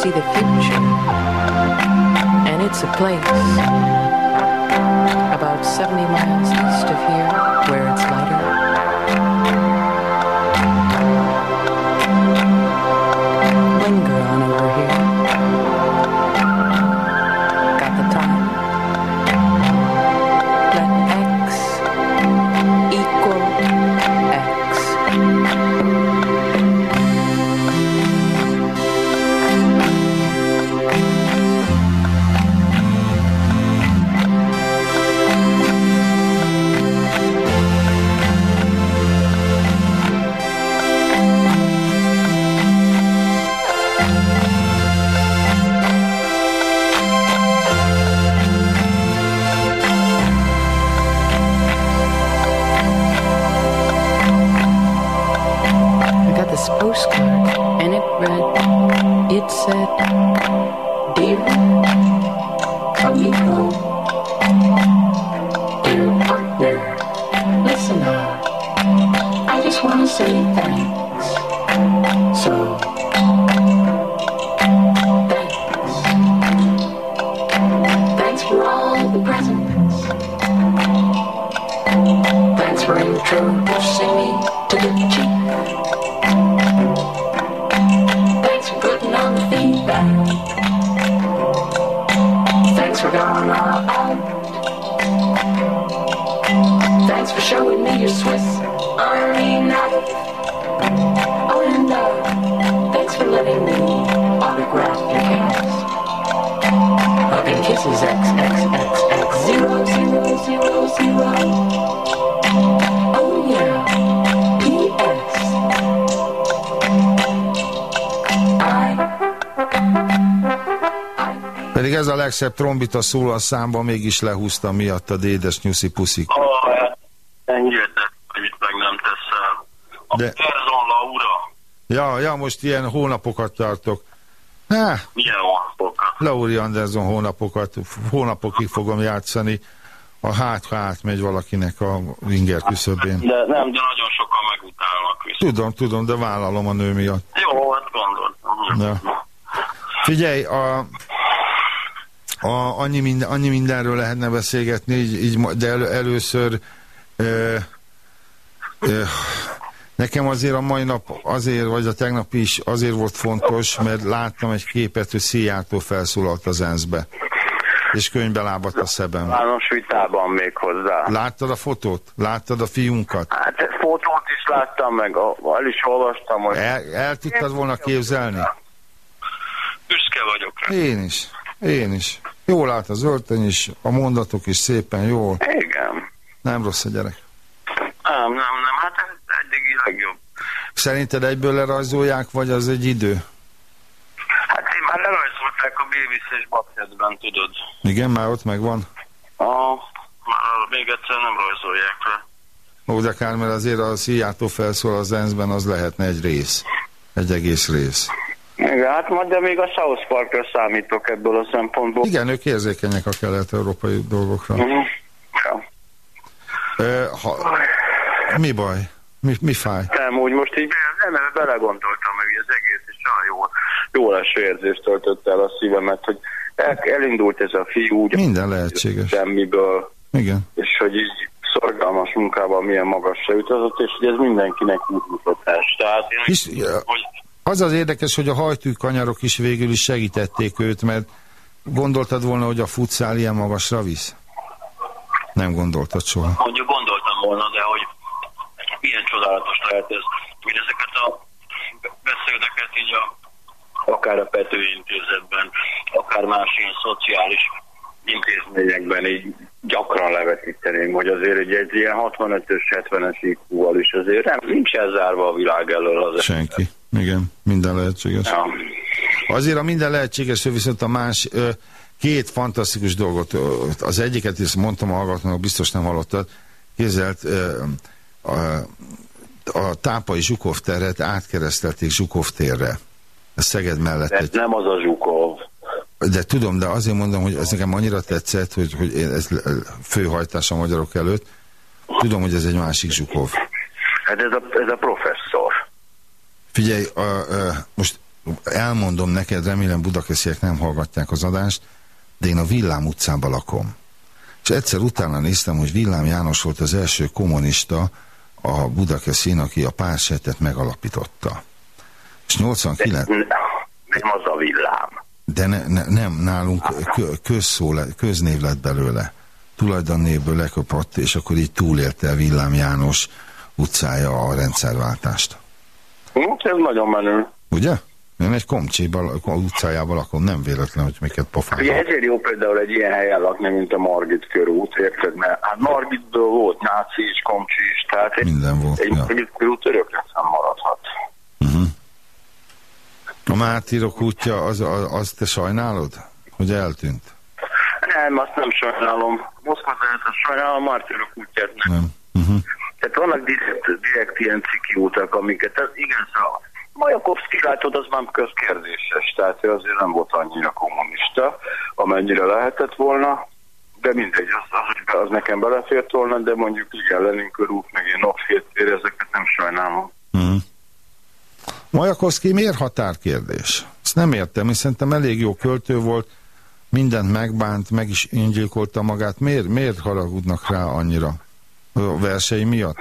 See the future, and it's a place about 70 miles east of here where it's lighter. For introducing me to the chief. Thanks for putting on the feedback. Thanks for going all out. Thanks for showing me your Swiss Army knife. Oh, and uh, thanks for letting me autograph your cast. Hugging kisses X X X X zero zero zero zero. Pedig ez a legszebb trombita szól a számban, mégis lehúzta miatt a dédes nyuszi puszik. Oh, hát engedett, amit meg nem teszel. A De- De... Perzonla ura, Ja, ja, most ilyen hónapokat tartok. Há, milyen hónapokat? Lauri Anderson hónapokat, hónapokig fogom játszani. A hát, ha átmegy valakinek a inger küszöbén. De nem, de nagyon sokan megutálnak viszont. Tudom, tudom, de vállalom a nő miatt. Jó, hát gondoltam. Ja. Figyelj, a, a, annyi, minden, annyi mindenről lehetne beszélgetni, így, így, de elő, először ö, ö, nekem azért a mai nap azért, vagy a tegnap is azért volt fontos, mert láttam egy képet, hogy Szijjártó felszólalt az ENSZ-be. És könyvbe lábadt a szebem. Város vitában még hozzá. Láttad a fotót? Láttad a fiunkat? Hát fotót is láttam meg, el is olvastam, hogy El, el tudtad volna képzelni? büszke vagyok rá. Én is. Én is. Jól állt az öltöny is, a mondatok is szépen jól. Igen. Nem rossz a gyerek. Nem, nem, nem, hát ez eddigi legjobb. Szerinted egyből lerajzolják, vagy az egy idő? Bévis és Babheadben, tudod. Igen, már ott megvan. A, már még egyszer nem rajzolják le. Ó, de kár, mert azért a Szijjártó felszól az ENSZ-ben, az lehetne egy rész. Egy egész rész. Igen, hát majd de még a South Parkra számítok ebből a szempontból. Igen, ők érzékenyek a kelet-európai dolgokra. Mhm. Ja. Ö, ha, mi baj? Mi, mi fáj? Nem, úgy most így nem belegondoltam meg az egész, és olyan jó, jó leső érzést töltött el a szívemet, hogy el, elindult ez a fiú úgy Minden lehetséges. semmiből, Igen. és hogy így szorgalmas munkával milyen magasra utazott, és hogy ez mindenkinek útmutatás. Tehát én, Hisz, hogy az az érdekes, hogy a hajtűkanyarok is végül is segítették őt, mert gondoltad volna, hogy a futszál ilyen magasra visz? Nem gondoltad soha. mondjuk gondoltam volna, de hogy milyen csodálatos lehet ez, hogy ezeket a beszédeket így a, akár a Pető intézetben, akár más ilyen szociális intézményekben így gyakran levetíteném, hogy azért egy, egy ilyen 65-ös, 70-es IQ-val is azért nem, nincs zárva a világ elől az Senki. Igen, minden lehetséges. Ja. Azért a minden lehetséges, viszont a más két fantasztikus dolgot, az egyiket is mondtam a hallgatónak, biztos nem hallottad, képzelt ö, a, Tápai Zsukov teret átkeresztelték Zsukov térre. A Szeged mellett Ez egy nem az a Zsukov. De tudom, de azért mondom, hogy ez nekem annyira tetszett, hogy, hogy én- ez főhajtás a magyarok előtt. Tudom, hogy ez egy másik Zsukov. Hát ez a, ez a professzor. Figyelj, a, a, most elmondom neked, remélem budakesziek nem hallgatják az adást, de én a Villám utcában lakom. És egyszer utána néztem, hogy Villám János volt az első kommunista a Budakeszin, aki a pársetet megalapította. És 89... Ne- Nem az a villám. De ne, ne, nem, nálunk kö, közszó le, köznév lett belőle. Tulajdonnévből lekopott, és akkor így túlélte Villám János utcája a rendszerváltást. Hm, Ez nagyon menő. Ugye? Én egy komcséban, utcájában lakom, nem véletlen, hogy miket Ugye pofázom. ezért jó például egy ilyen helyen lakni, mint a Margit körút, érted? Mert hát Margitből volt náci is, komcsi is, tehát Minden volt, egy ja. Margit körút örökre maradhat. Uh-huh. A Mártírok útja, az, az, az te sajnálod? Hogy eltűnt? Nem, azt nem sajnálom. Moszkva sajnálom, Mártírok útját nem. Nem. Uh-huh. Tehát vannak direkt, direkt ilyen ciki utak, amiket, ez igen, szóval Majakovszki látod, az már közkérdéses, tehát ő azért nem volt annyira kommunista, amennyire lehetett volna, de mindegy, az, az, az nekem belefért volna, de mondjuk igen, Lenin körút, meg ilyen napféltér, ezeket nem sajnálom. Uh-huh. Majakovszki miért határkérdés? Ezt nem értem, és szerintem elég jó költő volt, mindent megbánt, meg is öngyilkolta magát. Miért, miért haragudnak rá annyira? A versei miatt?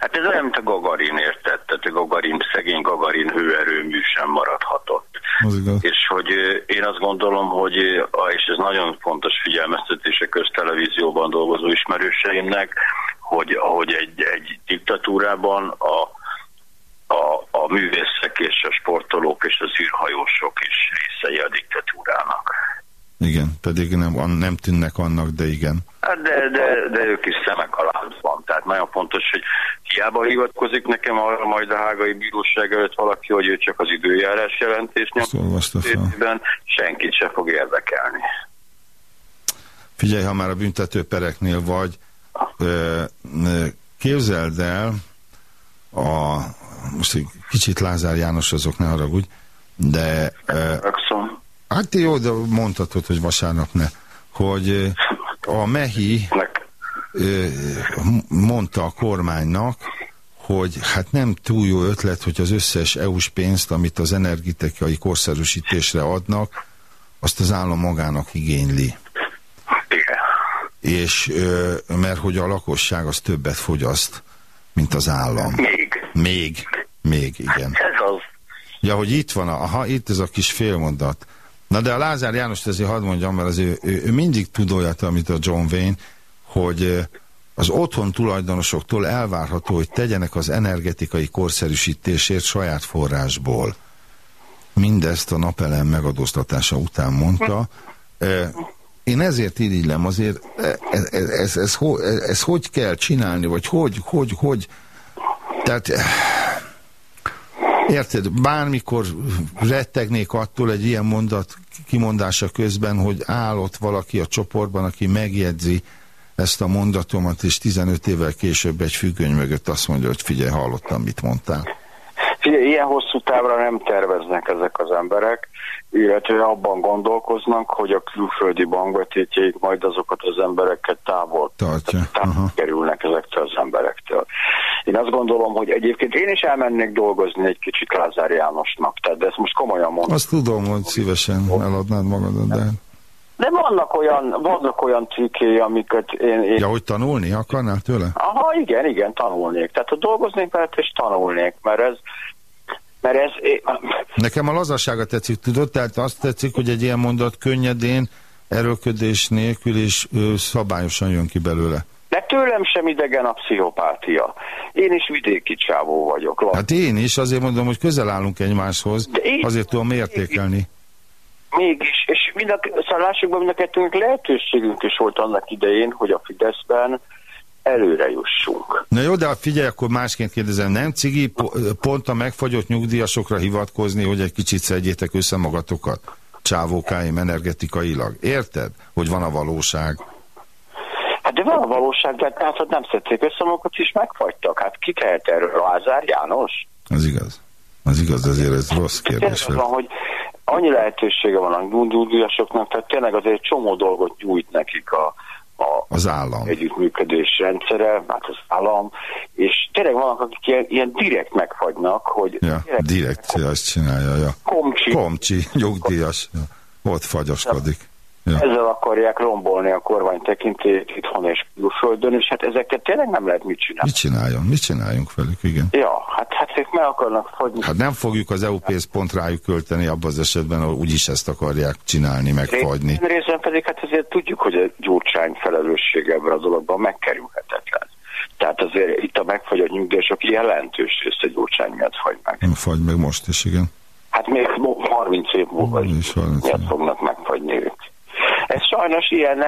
Hát ez olyan, mint a Gagarin, érted? Tehát a Gagarin, szegény Gagarin hőerőmű sem maradhatott. És hogy én azt gondolom, hogy, és ez nagyon fontos figyelmeztetés a köztelevízióban dolgozó ismerőseimnek, hogy, hogy egy, egy diktatúrában a, a, a művészek és a sportolók és az űrhajósok is részei a diktatúrának. Igen, pedig nem, nem tűnnek annak, de igen. Hát de, de, de ők is szemek alatt van. Tehát nagyon fontos, hogy hiába hivatkozik nekem arra majd a hágai bíróság előtt valaki, hogy ő csak az időjárás jelentés nyomban, senkit se fog érdekelni. Figyelj, ha már a büntető pereknél vagy, képzeld el, a, most egy kicsit Lázár János azok ne haragudj, de ö, Rögszön. Hát jó, de mondhatod, hogy vasárnap ne, hogy a Mehi mondta a kormánynak, hogy hát nem túl jó ötlet, hogy az összes EU-s pénzt, amit az energetikai korszerűsítésre adnak, azt az állam magának igényli. Igen. És mert hogy a lakosság az többet fogyaszt, mint az állam. Még. Még. Még, igen. Ez az. Ja, hogy itt van, a, aha, itt ez a kis félmondat. Na de a Lázár János ezért hadd mondjam, mert az ő, ő, ő mindig tud olyat, amit a John Wayne, hogy az otthon tulajdonosoktól elvárható, hogy tegyenek az energetikai korszerűsítésért saját forrásból. Mindezt a napelem megadóztatása után mondta. Én ezért irigylem, azért e, ez, ez, ez, ez, ho- ez hogy kell csinálni, vagy hogy, hogy, hogy, tehát Érted, bármikor rettegnék attól egy ilyen mondat kimondása közben, hogy áll ott valaki a csoportban, aki megjegyzi ezt a mondatomat, és 15 évvel később egy függöny mögött azt mondja, hogy figyelj, hallottam, mit mondtál. Ilyen hosszú távra nem terveznek ezek az emberek, illetve abban gondolkoznak, hogy a külföldi bankbetétjeik majd azokat az embereket távol Tartja. távol kerülnek ezektől az emberektől. Én azt gondolom, hogy egyébként én is elmennék dolgozni egy kicsit Lázár Jánosnak, tehát de ezt most komolyan mondom. Azt tudom, hogy szívesen eladnád magadat, de... De vannak olyan, vannak olyan trükkéi, amiket én, én Ja, hogy tanulni akarnál tőle? Aha, igen, igen, tanulnék. Tehát, hogy dolgoznék veled, és tanulnék, mert ez, mert ez, Nekem a lazasága tetszik, tudod? Tehát azt tetszik, hogy egy ilyen mondat könnyedén, erőködés nélkül és ö, szabályosan jön ki belőle. de tőlem sem idegen a pszichopátia. Én is vidéki csávó vagyok. La. Hát én is azért mondom, hogy közel állunk egymáshoz, De én- azért tudom értékelni. Mégis, és mind a, szóval lássuk be, mind a kettőnk lehetőségünk is volt annak idején, hogy a Fideszben előre jussunk. Na jó, de figyelj, akkor másként kérdezem, nem cigi po- pont a megfagyott nyugdíjasokra hivatkozni, hogy egy kicsit szedjétek össze magatokat? Csávókáim energetikailag. Érted, hogy van a valóság? Hát de van a valóság, de hát nem szedték össze magukat, is megfagytak. Hát ki tehet erről? Lázár János? Az igaz. Az igaz, azért ez rossz Tényleg kérdés. van, hogy annyi lehetősége van a nyugdíjasoknak, tehát tényleg azért egy csomó dolgot nyújt nekik a, a Az állam. együttműködés rendszere, hát az állam, és tényleg vannak, akik ilyen, ilyen direkt megfagynak, hogy Ja, direkt direkt azt csinálja, ja. komcsi, Komcsi, nyugdíjas, ja. ott fagyoskodik. Ja. ezzel akarják rombolni a kormány tekintélyét itthon és külföldön, és hát ezeket tényleg nem lehet mit csinálni. Mit csináljon? Mit csináljunk velük, igen? Ja, hát, hát ők meg akarnak fagyni. Hát nem fogjuk az EU pénzt pont rájuk költeni abban az esetben, ahol úgyis ezt akarják csinálni, megfagyni. Részben pedig hát azért tudjuk, hogy a Gyurcsány felelőssége ebben a dologban megkerülhetetlen. Tehát azért itt a megfagyott nyugdíjasok jelentős részt a Gyurcsány miatt fagy meg. Nem fagy meg most is, igen. Hát még mo- 30 év múlva Is is 30 miatt fognak megfagyni ők. Ez sajnos ilyen,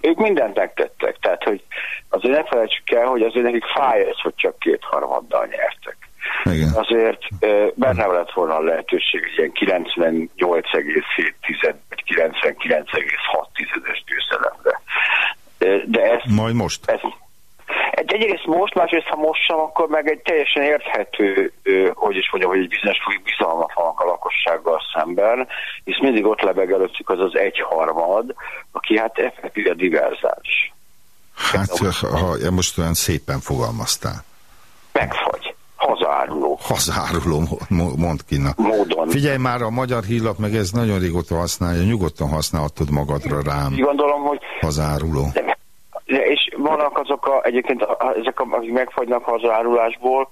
ők mindent megtettek, tehát hogy azért ne felejtsük el, hogy azért nekik fáj ez, hogy csak kétharmaddal nyertek. Igen. Azért benne lett volna a lehetőség, hogy ilyen 98,7 vagy 99,6-es győzelemre. De ez, Majd most. ez egy, egyrészt most, másrészt ha most sem, akkor meg egy teljesen érthető, hogy is mondjam, hogy egy bizonyos fokig bizalmat vannak a lakossággal szemben, hisz mindig ott lebeg előttük az az egyharmad, aki hát effektíve diverzális. Hát, ha most olyan szépen fogalmaztál. Megfagy. Hazáruló. Hazáruló, mo- mondd ki. na. Módon. Figyelj már, a magyar hírlap meg ez nagyon régóta használja, nyugodtan használhatod magadra rám. Úgy gondolom, hogy Hazáruló. De és vannak azok a, egyébként a, ezek, a, akik megfagynak hazárulásból,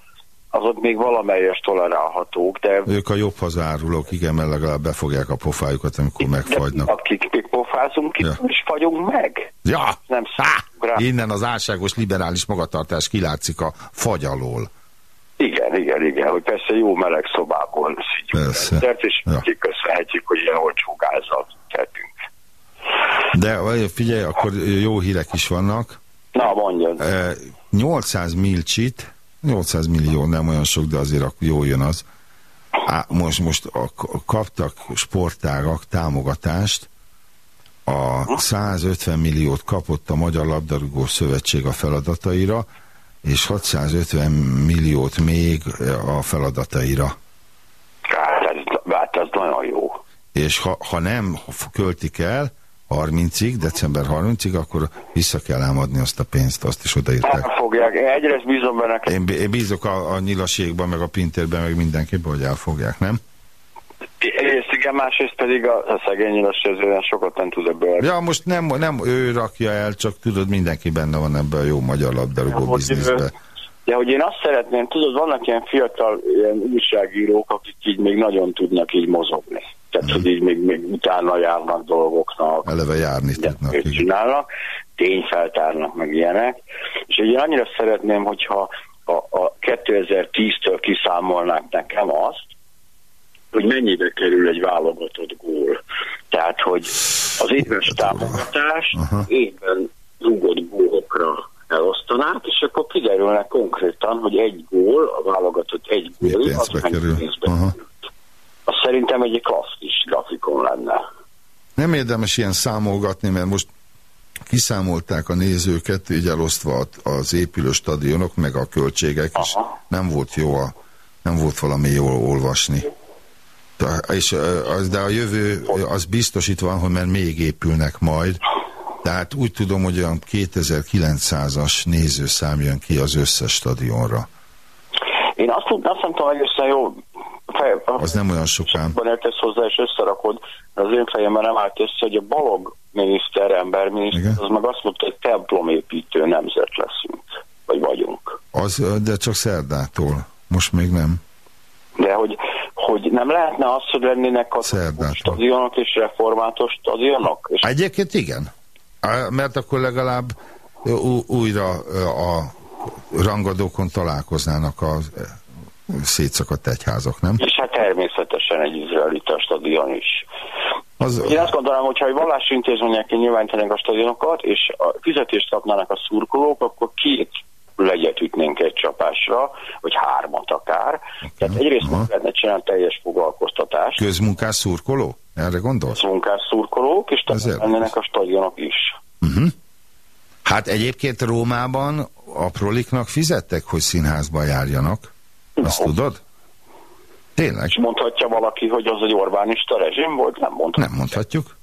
azok még valamelyes tolerálhatók, de Ők a jobb hazárulók, igen, mert legalább befogják a pofájukat, amikor megfagynak. de akik még pofázunk, Ja. és fagyunk meg. Ja! Nem Há! Innen az álságos liberális magatartás kilátszik a fagy alól. Igen, igen, igen, hogy persze jó meleg szobából szítjuk Persze. és Ja. kiköszönhetjük, hogy ilyen olcsó gázzal tettünk. De figyelj, akkor jó hírek is vannak. Na, mondjon. Eh, 800 milcsit, 800 millió, nem olyan sok, de azért jó jön az. Á, most, most a- kaptak sportágak támogatást, a 150 milliót kapott a Magyar Labdarúgó Szövetség a feladataira, és 650 milliót még a feladataira. Hát ez, hát ez nagyon jó. És ha, ha nem költik el 30-ig, december 30-ig, akkor vissza kell ám adni azt a pénzt, azt is odaírták. El fogják, egyrészt bízom benne, Én, én bízok a, a nyilaségban, meg a pintérben, meg mindenkiben, hogy elfogják, nem? egyrészt igen, másrészt pedig a, a szegény nyilas ezért sokat nem tud ebből. Ja, most nem, nem ő rakja el, csak tudod, mindenki benne van ebben a jó magyar labdarúgó Hogy, bizniszbe. De hogy én azt szeretném, tudod, vannak ilyen fiatal ilyen újságírók, akik így még nagyon tudnak így mozogni. Tehát, Mhm. hogy így még, még utána járnak dolgoknak, Eleve járni tudnak. igen. csinálnak, tényfeltárnak meg ilyenek. És én annyira szeretném, hogyha a, a 2010-től kiszámolnák nekem azt, hogy mennyibe kerül egy válogatott gól. Tehát, hogy az éves támogatás Aha. évben rúgott gólokra elosztanák, és akkor kiderülne konkrétan, hogy egy gól, a válogatott egy gól, az pénzbe mennyi kerül? pénzbe Aha. Az szerintem egy klasszikus grafikon lenne. Nem érdemes ilyen számolgatni, mert most kiszámolták a nézőket, így elosztva az épülő stadionok, meg a költségek, és Aha. nem volt jó a, nem volt valami jól olvasni. De, és, az, de a jövő az biztos itt van, hogy mert még épülnek majd. Tehát úgy tudom, hogy olyan 2900-as nézőszám jön ki az összes stadionra. Én azt, tud, azt nem tudom egészen jó, fej, Az nem olyan sokán. Ban eltesz hozzá és összerakod, az én fejemben nem állt össze, hogy a Balog miniszter, emberminiszter, Igen. az meg azt mondta, hogy templomépítő nemzet leszünk, vagy vagyunk. Az, de csak szerdától. Most még nem. De hogy, hogy nem lehetne az, hogy lennének a Szerdától. stadionok és református stadionok? És Egyébként igen. Mert akkor legalább újra a rangadókon találkoznának a ö, szétszakadt egyházak, nem? És hát természetesen egy izraelita stadion is. Az, Én azt gondolom, hogy ha egy vallási intézmények nyilvánítanak a stadionokat, és a fizetést kapnának a szurkolók, akkor két legyet ütnénk egy csapásra, vagy hármat akár. Tehát egyrészt Aha. meg lehetne csinálni teljes foglalkoztatást, közmunkás szurkoló? Erre gondolsz? munkás szurkolók, és tehát lennének a stadionok is. Hát egyébként Rómában a proliknak fizettek, hogy színházba járjanak. Azt No. tudod? Tényleg? És mondhatja valaki, hogy az egy Orbánista rezsim volt? Nem mondhatja. Nem mondhatjuk.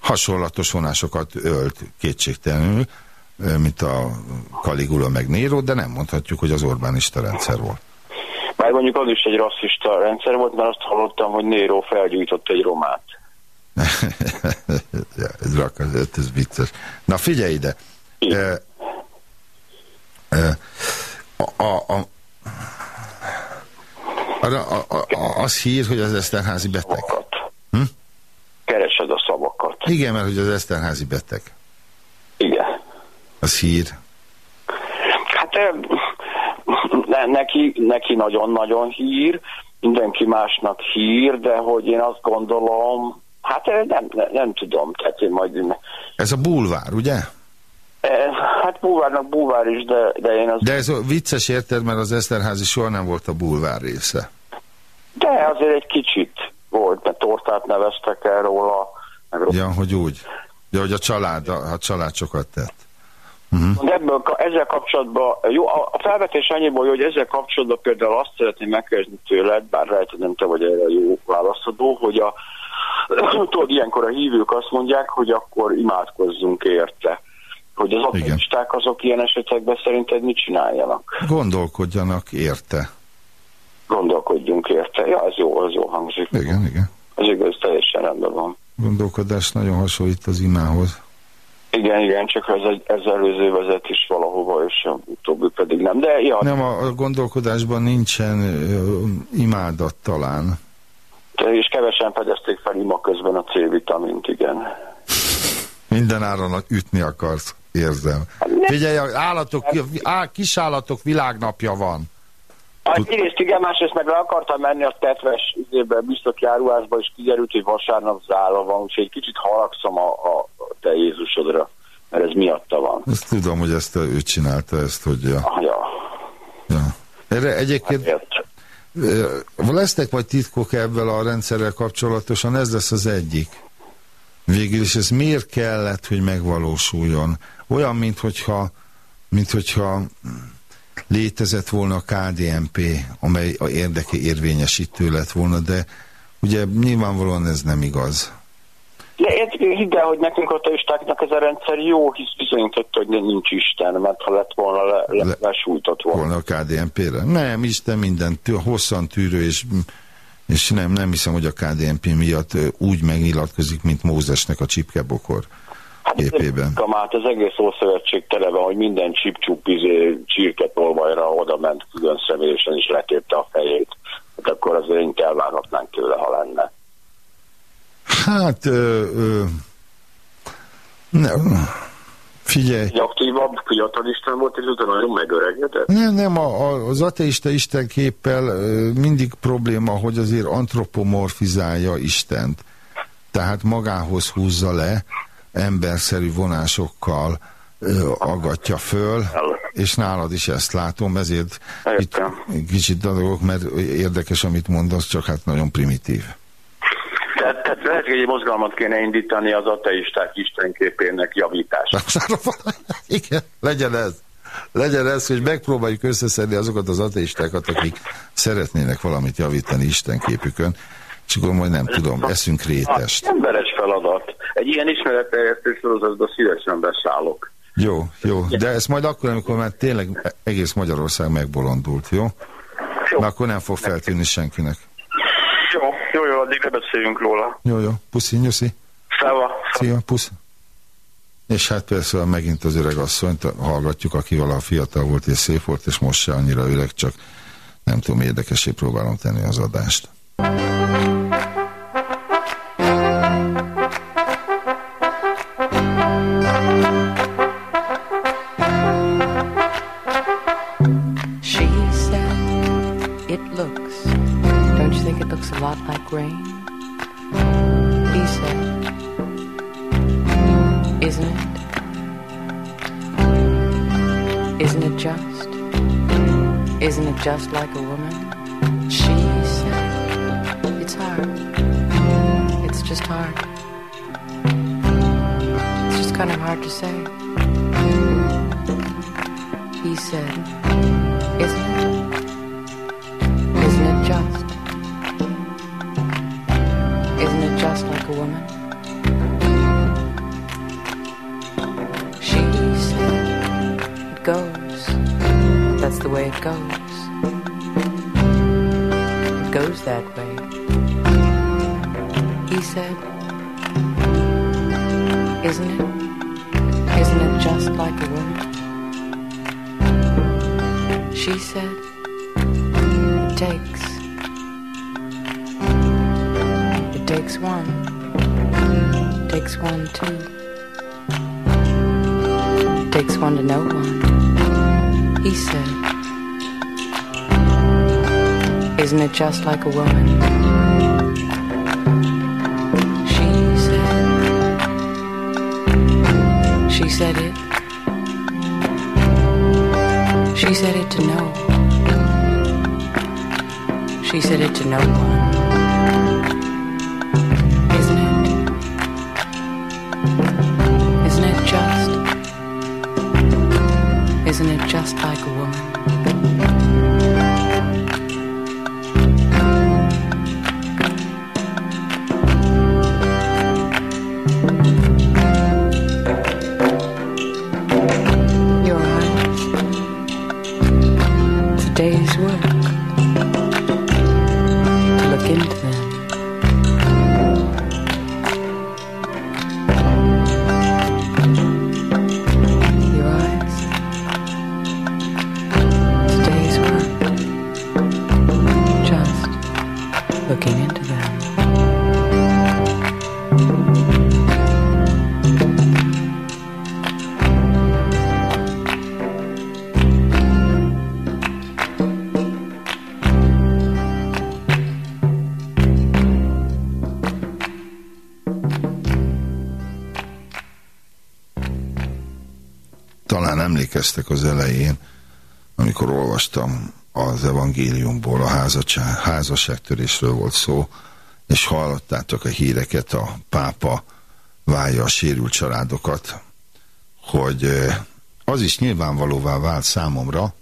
Hasonlatos vonásokat ölt kétségtelenül, mint a Caligula meg Nero, de nem mondhatjuk, hogy az Orbánista rendszer volt. Bár mondjuk az is egy rasszista rendszer volt, mert azt hallottam, hogy Nero felgyújtott egy romát. ja, ez, rak, ez, vicces. Na figyelj ide. E, e, a, a, arra, a, a, az hír, hogy az Eszterházi beteg. Hm? Keresed a szavakat. Igen, mert hogy az Eszterházi beteg. Igen. Az hír. Hát ne, neki, neki nagyon-nagyon hír, mindenki másnak hír, de hogy én azt gondolom, hát nem, nem, nem tudom, tehát én majd, Ez a bulvár, ugye? Eh, hát búvárnak búvár is, de, de én az, De ez vicces érted, mert az Eszterházi soha nem volt a bulvár része. de azért egy kicsit volt, mert tortát neveztek el róla, meg róla. Ja, hogy úgy. Ja, hogy a család, a, a család sokat tett. De ebből, ka- ezzel kapcsolatban, jó, a, a felvetés annyiból, hogy ezzel kapcsolatban például azt szeretném megkérdezni tőled, bár lehet, hogy nem te vagy erre jó válaszadó, hogy a, tudod, ilyenkor a hívők azt mondják, hogy akkor imádkozzunk érte. Hogy az ateisták azok ilyen esetekben szerinted mit csináljanak? Gondolkodjanak érte. Gondolkodjunk érte. Ja, ez jó, ez jó hangzik. Igen, igen. Ez igaz, teljesen rendben van. Gondolkodás nagyon hasonlít az imához. Igen, igen, csak ez, ez előző vezet is valahova, és utóbbi pedig nem. De ja, Nem, a, gondolkodásban nincsen ö, imádat talán. és kevesen fedezték fel ima közben a C-vitamint, igen. Minden áron ütni akarsz, érzem. Figyelj, a állatok, á, kisállatok világnapja van. Hát egyrészt igen, másrészt meg le akartam menni a tetves izébe, biztos járuházba, és kiderült, hogy vasárnap zála van, úgyhogy egy kicsit haragszom a, a, te Jézusodra, mert ez miatta van. Ezt tudom, hogy ezt ő csinálta ezt, hogy ja. Ah, ja. ja. Erre egyébként ö, lesznek majd titkok ebben a rendszerrel kapcsolatosan, ez lesz az egyik. Végül is ez miért kellett, hogy megvalósuljon? Olyan, mint hogyha, mint hogyha létezett volna a KDNP, amely a érdeke érvényesítő lett volna, de ugye nyilvánvalóan ez nem igaz. De ért- hidd el, hogy nekünk a teistáknak ez a rendszer jó, hisz bizonyította, hogy nincs Isten, mert ha lett volna, le, le, Le- lesújtott volna. Volna a KDNP-re? Nem, Isten minden, tű, hosszan tűrő, és, és nem, nem hiszem, hogy a KDNP miatt úgy megnyilatkozik, mint Mózesnek a csipkebokor képében. Kamát az egész Ószövetség tele van, hogy minden csipcsup izé, csirketolvajra oda ment külön személyesen is letépte a fejét. Hát akkor azért én elvárhatnánk tőle, ha lenne. Hát, ö, ö, nem, figyelj, Egy aktívabb, fiatal Isten volt, és utána nagyon megöregedett. Nem, nem, a, a, az ateista istenképpel mindig probléma, hogy azért antropomorfizálja Istent. Tehát magához húzza le, emberszerű vonásokkal ö, aggatja föl, és nálad is ezt látom, ezért itt kicsit dadogok, mert érdekes, amit mondasz, csak hát nagyon primitív. Tehát, tehát lehet, hogy egy mozgalmat kéne indítani az ateisták istenképének javítására. Igen, legyen ez. Legyen ez, hogy megpróbáljuk összeszedni azokat az ateistákat, akik szeretnének valamit javítani Istenképükön, és akkor majd nem tudom, eszünk rétest. Emberes. Egy ilyen ismeretterjesztő sorozatban szívesen beszállok. Jó, jó, de ez majd akkor, amikor már tényleg egész Magyarország megbolondult, jó? Jó. Na akkor nem fog feltűnni senkinek. Jó, jó, jó, addig beszéljünk róla. Jó, jó, puszi, nyuszi, Szeva. szia, pusz. És hát persze megint az öreg asszonyt hallgatjuk, aki valaha fiatal volt és szép volt, és most se annyira öreg, csak nem tudom, érdekesé próbálom tenni az adást. She just like a woman? She said, It's hard. It's just hard. It's just kind of hard to say. He said, like a woman? Emlékeztek az elején, amikor olvastam az evangéliumból a házasság, házasságtörésről volt szó, és hallottátok a híreket, a pápa válja a sérült családokat, hogy az is nyilvánvalóvá vált számomra,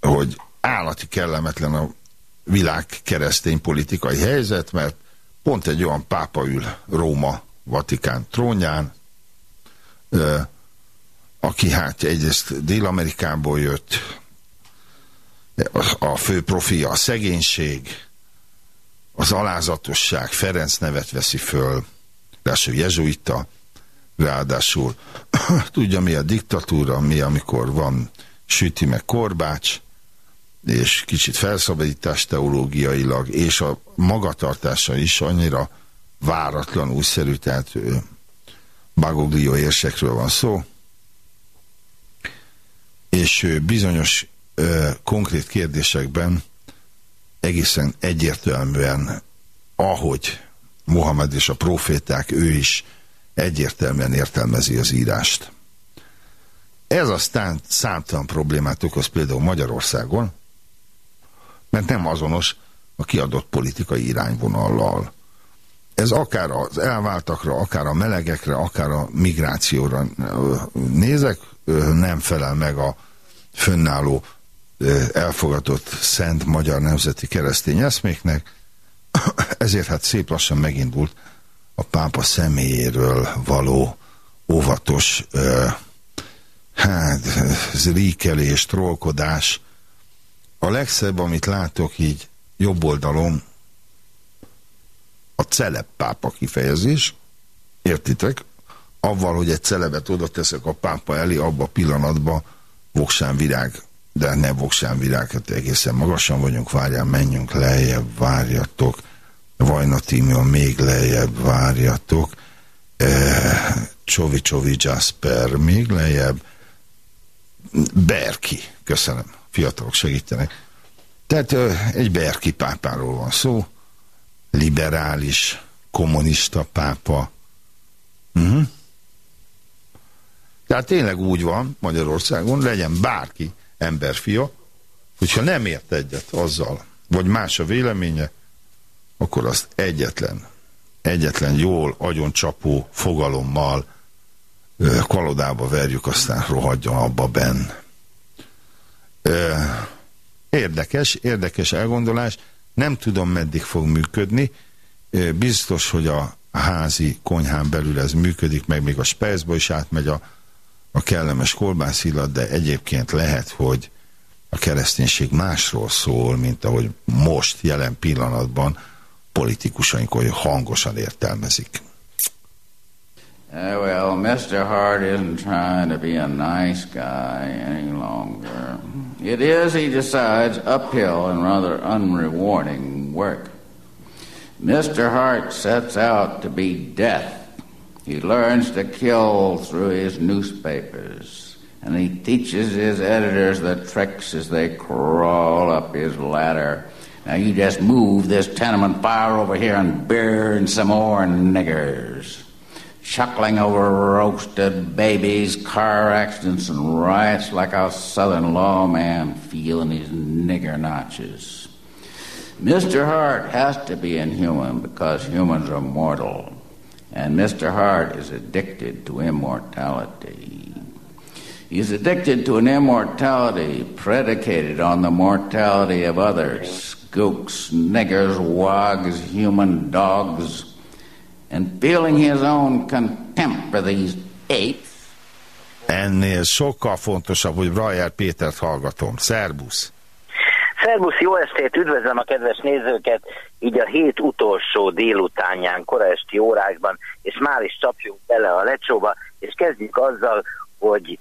hogy állati kellemetlen a világ keresztény politikai helyzet, mert pont egy olyan pápa ül Róma Vatikán trónján, aki hát egyrészt Dél-Amerikából jött, a, fő profia a szegénység, az alázatosság, Ferenc nevet veszi föl, ráadásul jezsuita, ráadásul tudja mi a diktatúra, mi amikor van süti meg korbács, és kicsit felszabadítás teológiailag, és a magatartása is annyira váratlan, újszerű, tehát Bagoglio érsekről van szó, és bizonyos ö, konkrét kérdésekben egészen egyértelműen, ahogy Mohamed és a proféták, ő is egyértelműen értelmezi az írást. Ez aztán számtalan problémát okoz például Magyarországon, mert nem azonos a kiadott politikai irányvonallal. Ez akár az elváltakra, akár a melegekre, akár a migrációra nézek, nem felel meg a fönnálló elfogadott szent magyar nemzeti keresztény eszméknek, ezért hát szép lassan megindult a pápa személyéről való óvatos hát zríkelés, trollkodás. A legszebb, amit látok így jobb oldalon, a celebpápa kifejezés, értitek? Avval, hogy egy celebet oda teszek a pápa elé, abba a pillanatban voksánvirág, de nem voksánvirág, hát egészen magasan vagyunk, várjál, menjünk lejjebb, várjatok, Vajna Tímia, még lejjebb, várjatok, eh, Csovi Csovi Jasper, még lejjebb, Berki, köszönöm, fiatalok segítenek. Tehát ö, egy Berki pápáról van szó, liberális, kommunista pápa. Uh-huh. Tehát tényleg úgy van Magyarországon, legyen bárki emberfia, hogyha nem ért egyet azzal, vagy más a véleménye, akkor azt egyetlen, egyetlen jól agyoncsapó fogalommal kalodába verjük, aztán rohadjon abba benn. Érdekes, érdekes elgondolás, nem tudom meddig fog működni, biztos, hogy a házi konyhán belül ez működik, meg még a spejzba is átmegy a, a kellemes kolbászillat, de egyébként lehet, hogy a kereszténység másról szól, mint ahogy most, jelen pillanatban politikusaink olyan hangosan értelmezik. Uh, well, Mr. Hart isn't trying to be a nice guy any longer. It is, he decides, uphill and rather unrewarding work. Mr. Hart sets out to be death. He learns to kill through his newspapers, and he teaches his editors the tricks as they crawl up his ladder. Now you just move this tenement fire over here and burn some more niggers chuckling over roasted babies, car accidents, and riots like a southern lawman feeling his nigger notches. Mr. Hart has to be inhuman because humans are mortal, and Mr. Hart is addicted to immortality. He's addicted to an immortality predicated on the mortality of others gooks, niggers, wogs, human dogs, and feeling his own contempt for these apes. Ennél sokkal fontosabb, hogy Brajer Pétert hallgatom. Szerbusz! Szerbusz, jó estét, üdvözlöm a kedves nézőket, így a hét utolsó délutánján, koraesti órákban, és már is csapjunk bele a lecsóba, és kezdjük azzal, hogy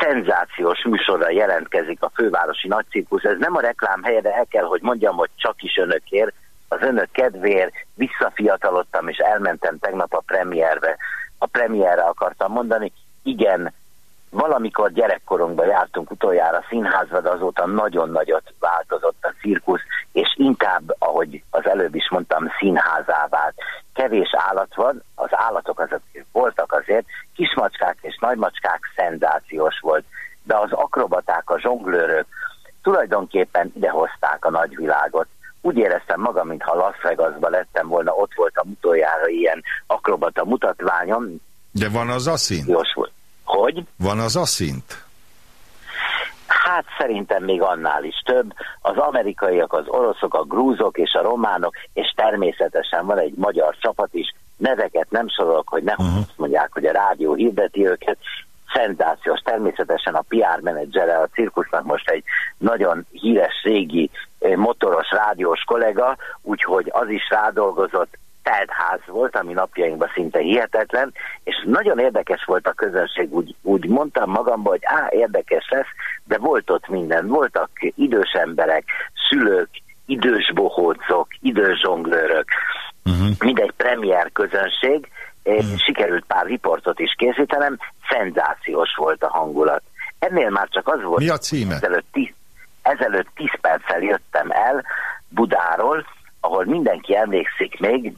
szenzációs műsorra jelentkezik a fővárosi nagycirkusz. Ez nem a reklám helye, de el kell, hogy mondjam, hogy csak is önökért, az önök kedvéért visszafiatalodtam, és elmentem tegnap a premierbe. A premierre akartam mondani, igen, valamikor gyerekkorunkban jártunk utoljára színházba, de azóta nagyon nagyot változott a cirkusz, és inkább, ahogy az előbb is mondtam, színházá vált. Kevés állat van, az állatok azok voltak azért, kismacskák és nagymacskák szenzációs volt, de az akrobaták, a zsonglőrök tulajdonképpen idehozták a nagyvilágot úgy éreztem magam, mintha Las Vegasba lettem volna, ott voltam utoljára ilyen akrobata mutatványom. De van az? Jós volt. Hogy? Van az aszint? Hát szerintem még annál is több. Az amerikaiak, az oroszok, a grúzok és a románok, és természetesen van egy magyar csapat is, neveket nem sorolok, hogy ne uh -huh. azt mondják, hogy a rádió hirdeti őket, szenzációs. Természetesen a PR menedzsere a cirkusznak most egy nagyon híres régi motoros rádiós kollega, úgyhogy az is rádolgozott, teltház volt, ami napjainkban szinte hihetetlen, és nagyon érdekes volt a közönség, úgy, úgy mondtam magamban, hogy á, érdekes lesz, de volt ott minden, voltak idős emberek, szülők, idős bohócok, idős zsonglőrök, uh -huh. mindegy premier közönség, Hmm. Sikerült pár riportot is készítenem, szenzációs volt a hangulat. Ennél már csak az volt, Mi a címe? Ezelőtt tíz, ezelőtt tíz perccel jöttem el Budáról, ahol mindenki emlékszik még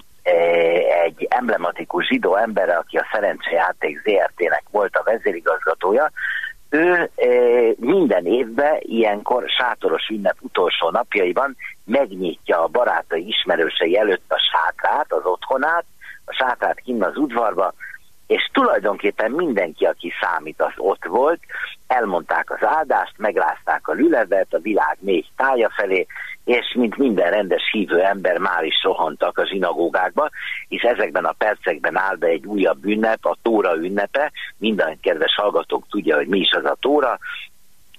egy emblematikus zsidó emberre, aki a Szerencsejáték ZRT-nek volt a vezérigazgatója, ő minden évben ilyenkor sátoros ünnep utolsó napjaiban megnyitja a barátai ismerősei előtt a sátrát, az otthonát, a sátrát kinn az udvarba, és tulajdonképpen mindenki, aki számít, az ott volt, elmondták az áldást, megrázták a lülevet a világ négy tája felé, és mint minden rendes hívő ember már is rohantak a zsinagógákba, és ezekben a percekben áll be egy újabb ünnep, a Tóra ünnepe, minden kedves hallgatók tudja, hogy mi is az a Tóra,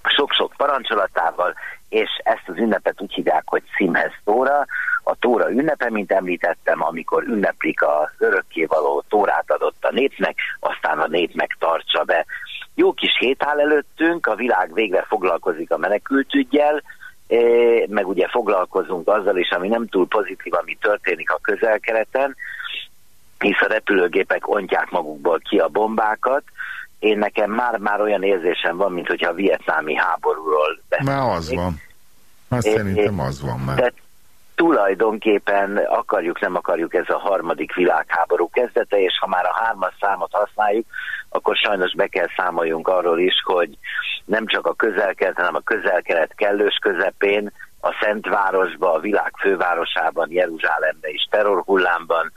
sok-sok parancsolatával, és ezt az ünnepet úgy hívják, hogy Szimhez Tóra, a Tóra ünnepe, mint említettem, amikor ünneplik az örökkévaló Tórát adott a népnek, aztán a nép megtartsa be. Jó kis hét áll előttünk, a világ végre foglalkozik a menekültügyjel, meg ugye foglalkozunk azzal is, ami nem túl pozitív, ami történik a közelkeleten, hisz a repülőgépek ontják magukból ki a bombákat, én nekem már-már olyan érzésem van, mint hogyha a vietnámi háborúról beszélnék. Már az van. Hát szerintem az van már. De tulajdonképpen akarjuk, nem akarjuk, ez a harmadik világháború kezdete, és ha már a hármas számot használjuk, akkor sajnos be kell számoljunk arról is, hogy nem csak a közelkelet, hanem a közelkelet kellős közepén, a Szentvárosba, a világ fővárosában, Jeruzsálemben is terrorhullámban,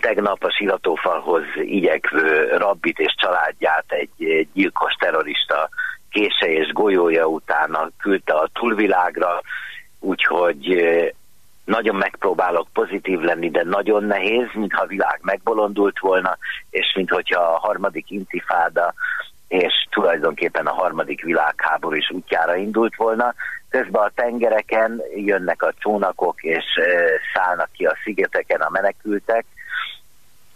tegnap a silatófalhoz igyekvő rabbit és családját egy gyilkos terrorista kése és golyója utána küldte a túlvilágra, úgyhogy nagyon megpróbálok pozitív lenni, de nagyon nehéz, mintha a világ megbolondult volna, és mintha a harmadik intifáda és tulajdonképpen a harmadik világháború is útjára indult volna. Közben a tengereken jönnek a csónakok, és szállnak ki a szigeteken a menekültek,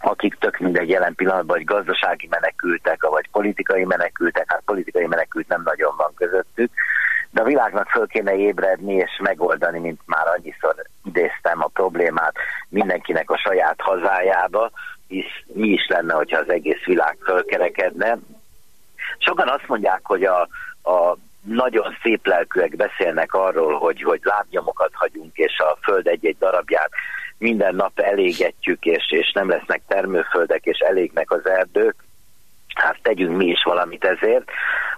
akik tök mindegy jelen pillanatban, vagy gazdasági menekültek, vagy politikai menekültek, hát politikai menekült nem nagyon van közöttük, de a világnak föl kéne ébredni és megoldani, mint már annyiszor idéztem a problémát mindenkinek a saját hazájába, hisz mi is lenne, hogyha az egész világ fölkerekedne. Sokan azt mondják, hogy a, a nagyon szép lelkűek beszélnek arról, hogy, hogy lábnyomokat hagyunk, és a föld egy-egy darabját minden nap elégetjük, és, és nem lesznek termőföldek, és elégnek az erdők, hát tegyünk mi is valamit ezért.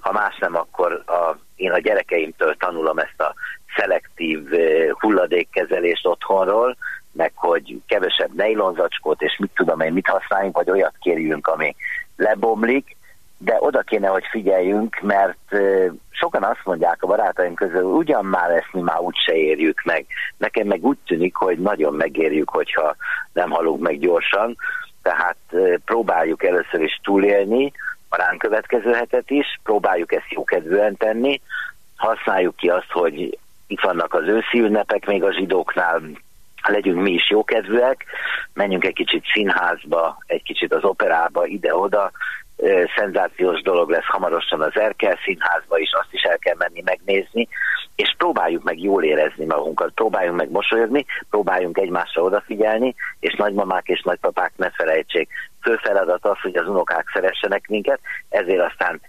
Ha más nem, akkor a, én a gyerekeimtől tanulom ezt a szelektív eh, hulladékkezelést otthonról, meg hogy kevesebb nejlonzacskót, és mit tudom én, mit használjunk, vagy olyat kérjünk, ami lebomlik, de oda kéne, hogy figyeljünk, mert sokan azt mondják a barátaim közül, ugyan már ezt mi már úgy se érjük meg. Nekem meg úgy tűnik, hogy nagyon megérjük, hogyha nem halunk meg gyorsan, tehát próbáljuk először is túlélni a ránk következő hetet is, próbáljuk ezt jókedvűen tenni, használjuk ki azt, hogy itt vannak az őszi ünnepek még a zsidóknál, legyünk mi is jókedvűek, menjünk egy kicsit színházba, egy kicsit az operába, ide-oda, szenzációs dolog lesz hamarosan az Erkel színházba is, azt is el kell menni megnézni, és próbáljuk meg jól érezni magunkat, próbáljunk meg mosolyogni, próbáljunk egymásra odafigyelni, és nagymamák és nagypapák ne felejtsék. Fő feladat az, hogy az unokák szeressenek minket, ezért aztán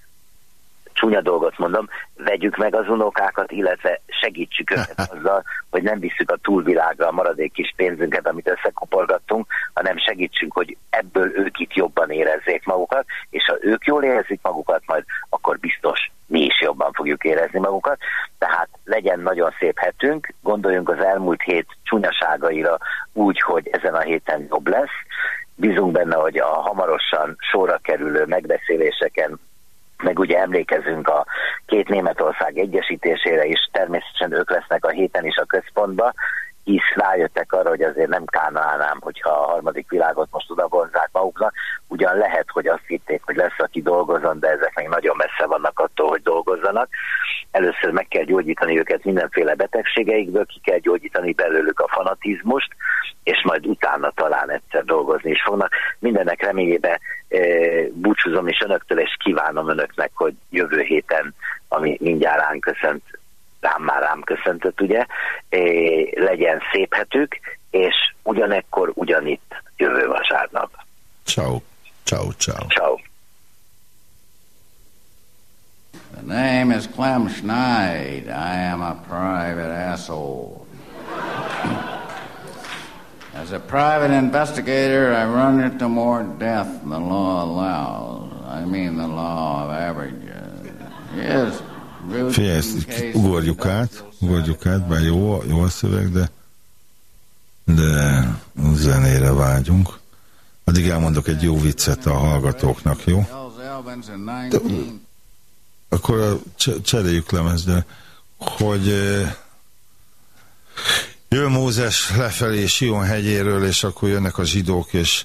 csúnya dolgot mondom, vegyük meg az unokákat, illetve segítsük őket azzal, hogy nem visszük a túlvilágra a maradék kis pénzünket, amit összekoporgattunk, hanem segítsünk, hogy ebből ők itt jobban érezzék magukat, és ha ők jól érzik magukat, majd akkor biztos mi is jobban fogjuk érezni magukat. Tehát legyen nagyon szép hetünk, gondoljunk az elmúlt hét csúnyaságaira úgy, hogy ezen a héten jobb lesz. Bízunk benne, hogy a hamarosan sorra kerülő megbeszéléseken meg ugye emlékezünk a két Németország egyesítésére is, természetesen ők lesznek a héten is a központba, hisz rájöttek arra, hogy azért nem kánálnám, hogyha a harmadik világot most oda vonzák maguknak. Ugyan lehet, hogy azt hitték, hogy lesz, aki dolgozon, de ezek még nagyon messze vannak attól, hogy dolgozzanak. Először meg kell gyógyítani őket mindenféle betegségeikből, ki kell gyógyítani belőlük a fanatizmust, és majd utána talán egyszer dolgozni is fognak. Mindennek reményébe e, búcsúzom is önöktől, és kívánom önöknek, hogy jövő héten, ami mindjárt ránk köszönt, rám már rám köszöntött, ugye, e, legyen szép hetük, és ugyanekkor ugyanitt jövő vasárnap. Ciao. Ciao, ciao. Ciao. The name is Clem Schneid. I am a private asshole. As a private investigator, I run into more death than the law allows. I mean the law of averages. Yes, Figyelj, ezt ugorjuk át, ugorjuk át, bár jó, jó a szöveg, de de zenére vágyunk. Addig elmondok egy jó viccet a hallgatóknak, jó? De, akkor cseréljük lemezre, hogy jön Mózes lefelé Sion hegyéről, és akkor jönnek a zsidók, és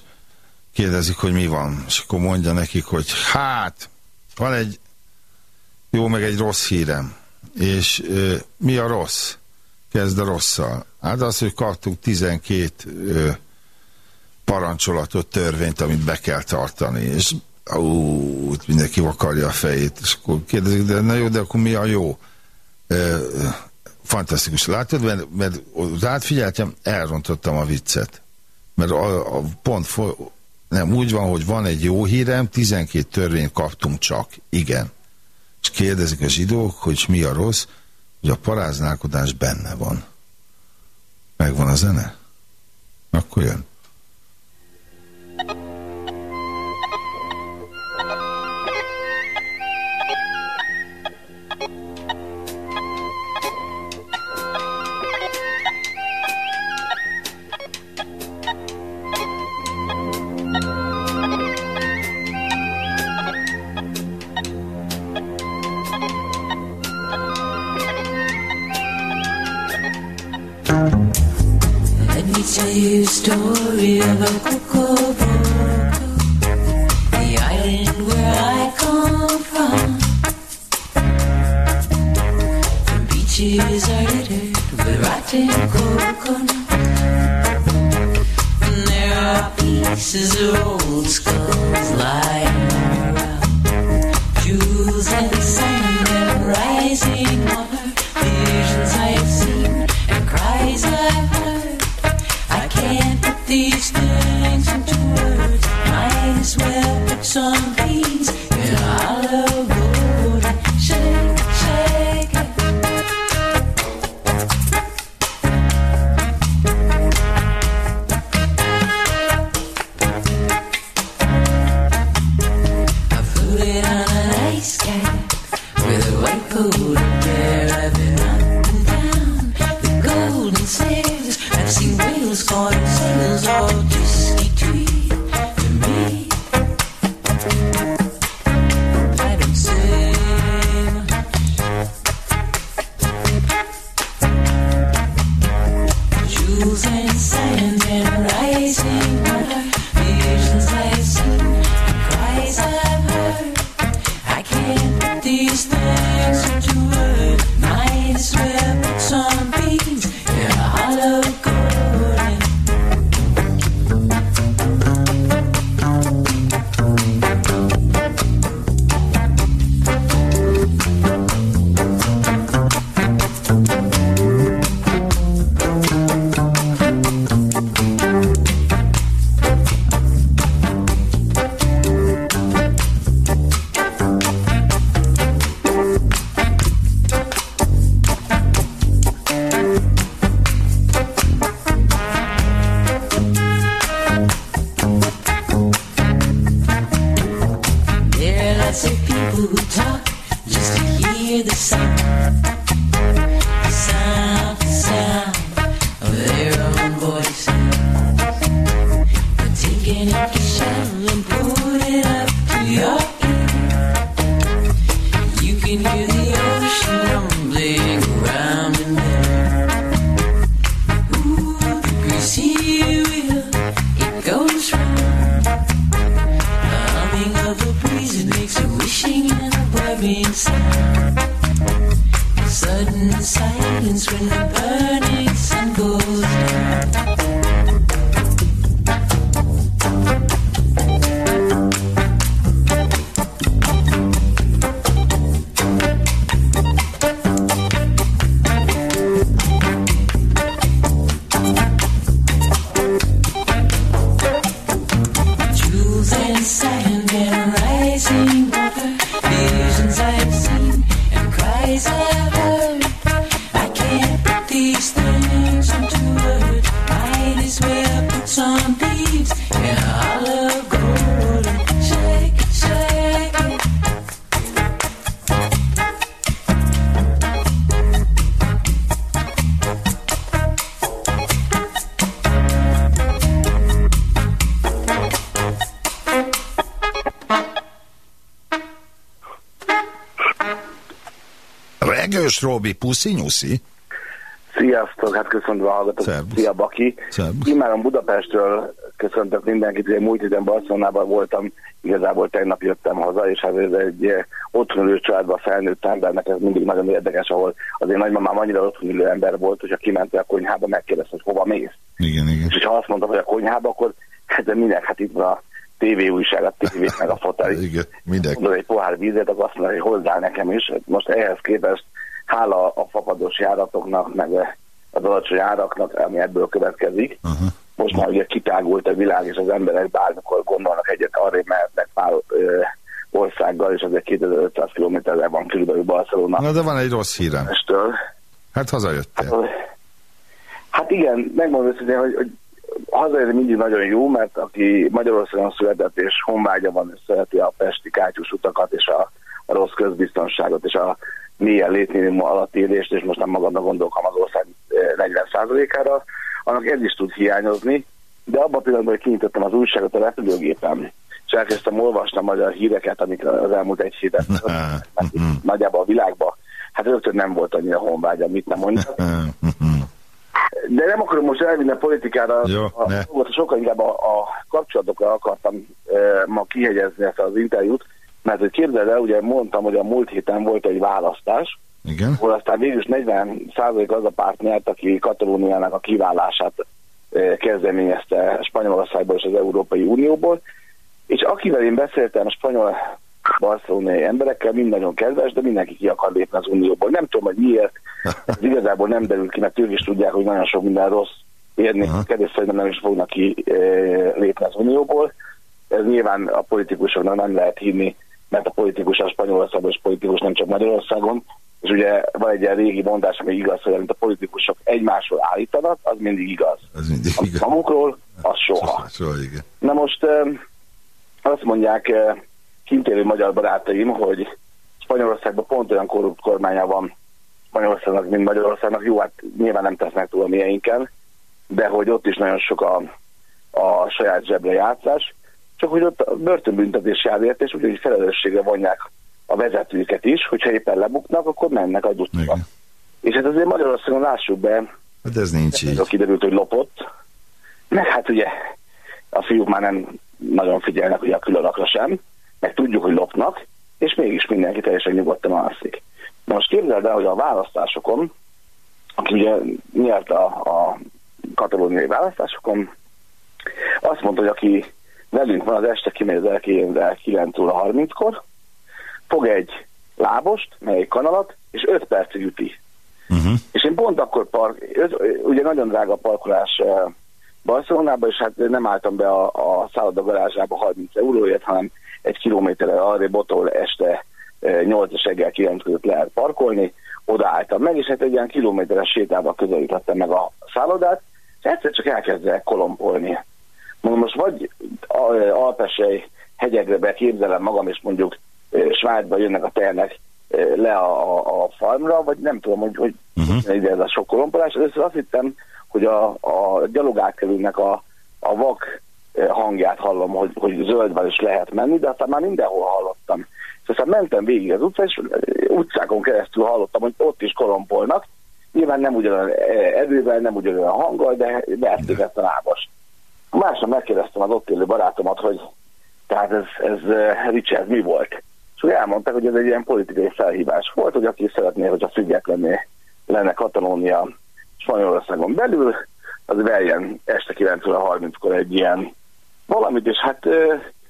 kérdezik, hogy mi van. És akkor mondja nekik, hogy hát, van egy jó, meg egy rossz hírem. És ö, mi a rossz? Kezd a rosszal. Hát az, hogy kaptunk 12 ö, parancsolatot, törvényt, amit be kell tartani. És ú, mindenki vakarja a fejét. És akkor kérdezik, de na jó, de akkor mi a jó? Ö, fantasztikus. Látod, mert, mert rád figyeltem, elrontottam a viccet. Mert a, a pont nem úgy van, hogy van egy jó hírem, 12 törvényt kaptunk csak. Igen. És kérdezik a zsidók, hogy mi a rossz, hogy a paráználkodás benne van. Megvan a zene? Akkor jön. Story of a Robi, puszi nyuszi. Sziasztok, hát köszönöm a hallgatók. Szervusz. Szia, Baki. Szervusz. Imáron Budapestről köszöntök mindenkit, ugye múlt héten Barcelonában voltam, igazából tegnap jöttem haza, és hát ez egy eh, otthonülő családban felnőtt embernek ez mindig nagyon érdekes, ahol az én nagymamám annyira otthonülő ember volt, hogyha kimentél a konyhába, megkérdezte, hogy hova mész. Igen, igen. És ha azt mondtam, hogy a konyhába, akkor hát de minek, hát itt van a tévé újság, a tévé, meg a fotel. Igen, mindenki. Mondod egy pohár vízet, akkor azt mondja, hogy hozzá nekem is. Most ehhez képest hála a fapados járatoknak, meg az alacsony áraknak, ami ebből következik. Aha. Most már ugye kitágult a világ, és az emberek bármikor gondolnak egyet, arra mehetnek pár ö, országgal, és azért 2500 kilométerre van körülbelül Barcelona. Na de van egy rossz hírem. Estől. Hát hazajöttél. Hát Hát igen, megmondom őszintén, hogy, hogy hazajönni mindig nagyon jó, mert aki Magyarországon született és honvágya van, és szereti a pesti kátyus utakat és a, a rossz közbiztonságot és a mélyen létminimum alatt élést, és most nem magamra gondolom az ország 40%-ára, annak ez is tud hiányozni, de abban a pillanatban, hogy kinyitottam az újságot a repülőgépem, és elkezdtem olvasni a magyar híreket, amik az elmúlt egy héten nagyjából a világban, hát rögtön nem volt annyira honvágya, mit nem mondjak. De nem akarom most elvinni a politikára, Jó, a, ne. sokkal inkább a, a kapcsolatokra akartam e, ma kihegyezni ezt az interjút, mert hogy képzeld el, ugye mondtam, hogy a múlt héten volt egy választás, Igen? ahol aztán végül is 40 az a párt nyert, aki Katalóniának a kiválását kezdeményezte Spanyolországból és az Európai Unióból, és akivel én beszéltem, a spanyol barcelonai emberekkel, mind nagyon kedves, de mindenki ki akar lépni az Unióból. Nem tudom, hogy miért, ez igazából nem derül ki, mert ők is tudják, hogy nagyon sok minden rossz érni, kedves szerintem nem is fognak ki lépni az Unióból. Ez nyilván a politikusoknak nem lehet hinni, mert a politikus a Spanyolországban és politikus nem csak Magyarországon, és ugye van egy ilyen régi mondás, ami igaz, hogy amit a politikusok egymásról állítanak, az mindig igaz. Az mindig Amit magukról, az soha. Soha, igen. Na most azt mondják kintérő magyar barátaim, hogy Spanyolországban pont olyan korrupt kormánya van Spanyolországnak, mint Magyarországnak. Jó, hát nyilván nem tesznek túl a mieinken, de hogy ott is nagyon sok a, a saját zsebre játszás, csak hogy ott a börtönbüntetés jár érte, és úgyhogy felelősségre vonják a vezetőket is, hogyha éppen lebuknak, akkor mennek a dutba. És hát azért Magyarországon lássuk be, Hát ez nincs így. ez kiderült, hogy lopott, meg hát ugye a fiúk már nem nagyon figyelnek ugye a különakra sem, meg tudjuk, hogy lopnak, és mégis mindenki teljesen nyugodtan alszik. Na most képzeld el, hogy a választásokon, aki ugye nyert a, a katalóniai választásokon, azt mondta, hogy aki velünk van az este kimegy az elkéjénre 9 óra 30-kor, fog egy lábost, egy kanalat, és 5 percig üti. Uh-huh. És én pont akkor park, ugye nagyon drága a parkolás eh, Barcelonában, és hát nem álltam be a, a szálloda garázsába 30 euróért, hanem egy kilométerre arrébb, ott, ahol este 8 és reggel 9 között lehet parkolni, odaálltam meg, és hát egy ilyen kilométeres sétával közelítettem meg a szállodát, és egyszer csak elkezdek kolompolni. Mondom, most vagy a- alpesei hegyekre beképzelem magam, és mondjuk eh, Svájcba jönnek a ternek eh, le a, a, a farmra, vagy nem tudom, hogy, hogy uh-huh. ide ez a sok kolompolás. Először azt hittem, hogy a, a gyalogátkelőnek a, a vak hangját hallom, hogy, hogy zöldben is lehet menni, de aztán már mindenhol hallottam. És aztán mentem végig az utcán, és utcákon keresztül hallottam, hogy ott is kolompolnak. Nyilván nem ugyanolyan erővel, nem ugyanolyan hanggal, de verték ezt a lábast. Másnap megkérdeztem az ott élő barátomat, hogy tehát ez, ez Richard mi volt? És ugye elmondták, hogy ez egy ilyen politikai felhívás volt, hogy aki szeretné, hogyha függetlenné lenne Katalónia Spanyolországon belül, az veljen este 9 óra 30-kor egy ilyen valamit, és hát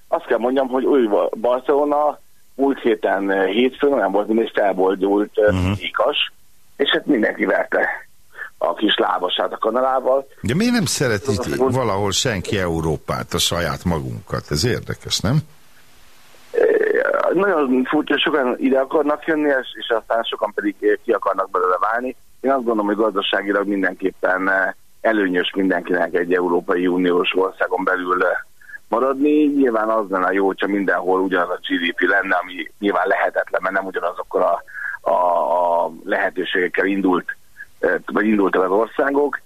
azt kell mondjam, hogy új Barcelona múlt héten hétfőn olyan volt, mint egy felboldult uh-huh. ikas, és hát mindenki verte a kis lábasát a kanalával. De miért nem szeret itt valahol senki Európát, a saját magunkat? Ez érdekes, nem? Nagyon furcsa, sokan ide akarnak jönni, és, és aztán sokan pedig ki akarnak belőle válni. Én azt gondolom, hogy gazdaságilag mindenképpen eh, előnyös mindenkinek egy Európai Uniós országon belül eh, maradni. Nyilván az lenne jó, hogyha mindenhol ugyanaz a GDP lenne, ami nyilván lehetetlen, mert nem ugyanazokkal a, a, a lehetőségekkel indult, eh, vagy indultak az országok.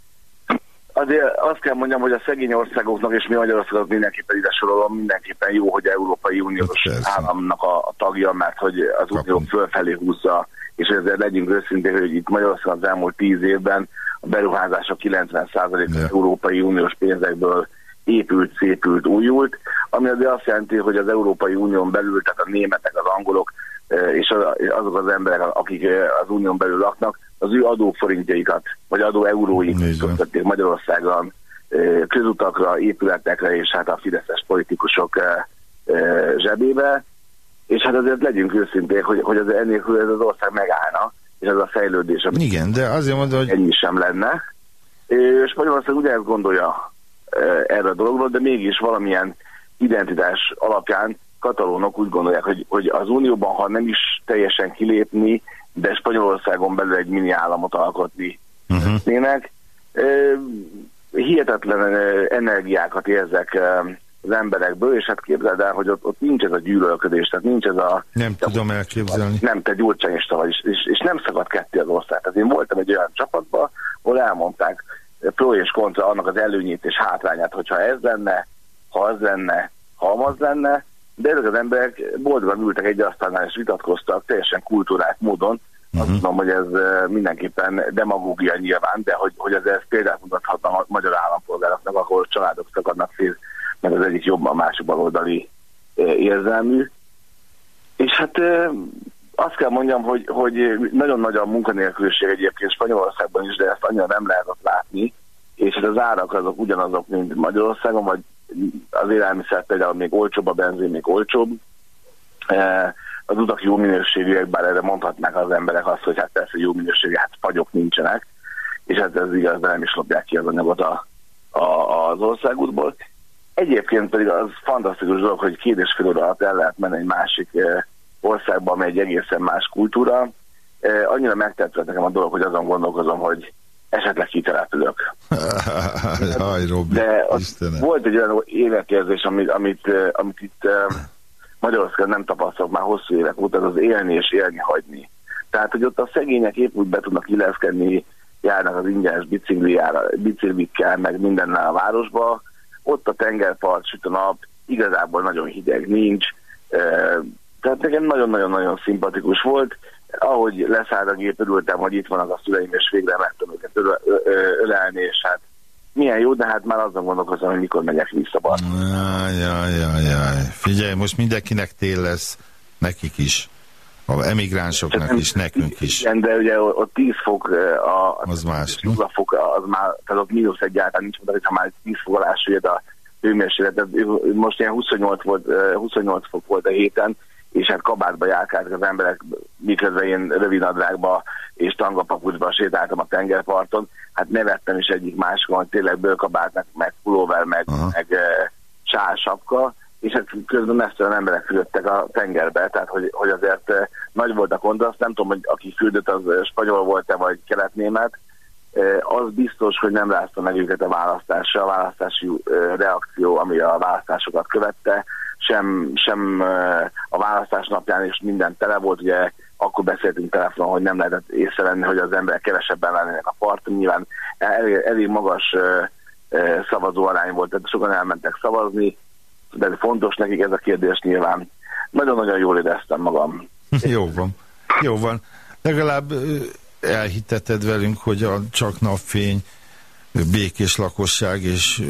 Azért azt kell mondjam, hogy a szegény országoknak, és mi Magyarországok mindenképpen ide sorolom, mindenképpen jó, hogy Európai Uniós államnak a, a tagja, mert hogy az Unió fölfelé húzza, és ezért legyünk őszintén, hogy itt Magyarországon az elmúlt tíz évben a beruházások 90% az Európai Uniós pénzekből épült, szépült, újult, ami azért azt jelenti, hogy az Európai Unión belül, tehát a németek, az angolok, és az- azok az emberek, akik az unión belül laknak, az ő adóforintjaikat, vagy adó euróikat Magyarországon közutakra, épületekre, és hát a fideszes politikusok zsebébe. És hát azért legyünk őszinték, hogy, hogy az ennélkül ez az ország megállna, és ez a fejlődés, ami Igen, de azért mondom, hogy... ennyi sem lenne. És Magyarország ugyanezt gondolja erre a dologról, de mégis valamilyen identitás alapján katalónok úgy gondolják, hogy, hogy az Unióban, ha nem is teljesen kilépni, de Spanyolországon belül egy mini államot alkotni Uh-huh. szeretnének. Ö, hihetetlen ö, energiákat érzek az emberekből, és hát képzeld el, hogy ott, ott nincs ez a gyűlölködés, tehát nincs ez a... Nem tudom elképzelni. Nem, te gyurcsányista vagy, és, és, és nem szakad ketté az ország. Tehát én voltam egy olyan csapatban, ahol elmondták pro és kontra annak az előnyét és hátrányát, hogyha ez lenne, ha az lenne, ha az lenne, de ezek az emberek boldogan ültek egy asztalnál és vitatkoztak teljesen kultúrák módon. Azt tudom, hogy ez eh, mindenképpen demagógia nyilván, de hogy, hogy ez, ez példát mutathatna a magyar állampolgároknak, ahol családok szakadnak szét, mert az egyik jobban, a másik baloldali eh, érzelmű. És hát eh, azt kell mondjam, hogy, hogy nagyon nagy a munkanélküliség egyébként Spanyolországban is, de ezt annyira nem lehetett látni, és hát az árak azok ugyanazok, mint Magyarországon, vagy az élelmiszer például még olcsóbb, a benzin még olcsóbb. Eh, Az utak jó minőségűek, bár erre mondhatnák az emberek azt, hogy hát persze jó minőségű, hát fagyok nincsenek, és hát ez igaz, de nem is lopják ki az anyagot a, a, az országútból. Egyébként pedig az fantasztikus dolog, hogy két és fél alatt el lehet menni egy másik eh, országba, amely egy egészen más kultúra. Eh, Annyira megtetszett nekem a dolog, hogy azon gondolkozom, hogy esetleg kitelepülök. Jaj, Robi, De volt egy olyan életérzés, amit, amit, amit itt Magyarországon nem tapasztalok már hosszú évek óta, az az élni és élni hagyni. Tehát, hogy ott a szegények épp úgy be tudnak illeszkedni, járnak az ingyenes biciklikkel, meg mindennel a városba. Ott a tengerpart, süt a nap, igazából nagyon hideg nincs. Eh, Tehát nekem nagyon-nagyon-nagyon szimpatikus volt. Ahogy leszállt a gép, örültem, hogy itt vannak a szüleim, és végre meg tudom őket ölelni, és hát milyen jó, de hát már azon gondolkozom, hogy mikor megyek vissza. Jaj, jaj, jaj. Figyelj, most mindenkinek tél lesz, nekik is. A emigránsoknak is, nekünk is. Igen, de ugye ott 10 fok, a, Az más. a 20 fok, az már, tehát ott mínusz egyáltalán nincs, mert ha már 10 fok alá süllyed a hőmérséklet, most ilyen 28, volt, eh, 28 fok volt a héten, és hát kabátba járkáltak az emberek, miközben én rövidnadrágba és tangapapucsba sétáltam a tengerparton, hát nevettem is egyik másikon, tényleg bőrkabát, meg, meg pulóver, meg, meg e, sálsapka, és hát közben mesztelen emberek fürödtek a tengerbe, tehát hogy, hogy azért nagy volt a kontraszt, nem tudom, hogy aki fürdött, az spanyol volt-e, vagy keletnémet, az biztos, hogy nem rázta meg őket a választásra, a választási reakció, ami a választásokat követte, sem, sem a választás napján is minden tele volt, ugye akkor beszéltünk telefonon, hogy nem lehetett észrevenni, hogy az emberek kevesebben lennének a parton, nyilván elég, elég magas e, e, szavazó arány volt, tehát sokan elmentek szavazni, de fontos nekik ez a kérdés nyilván. Nagyon-nagyon jól éreztem magam. Jó van. Jó van. Legalább elhiteted velünk, hogy a csak napfény, békés lakosság és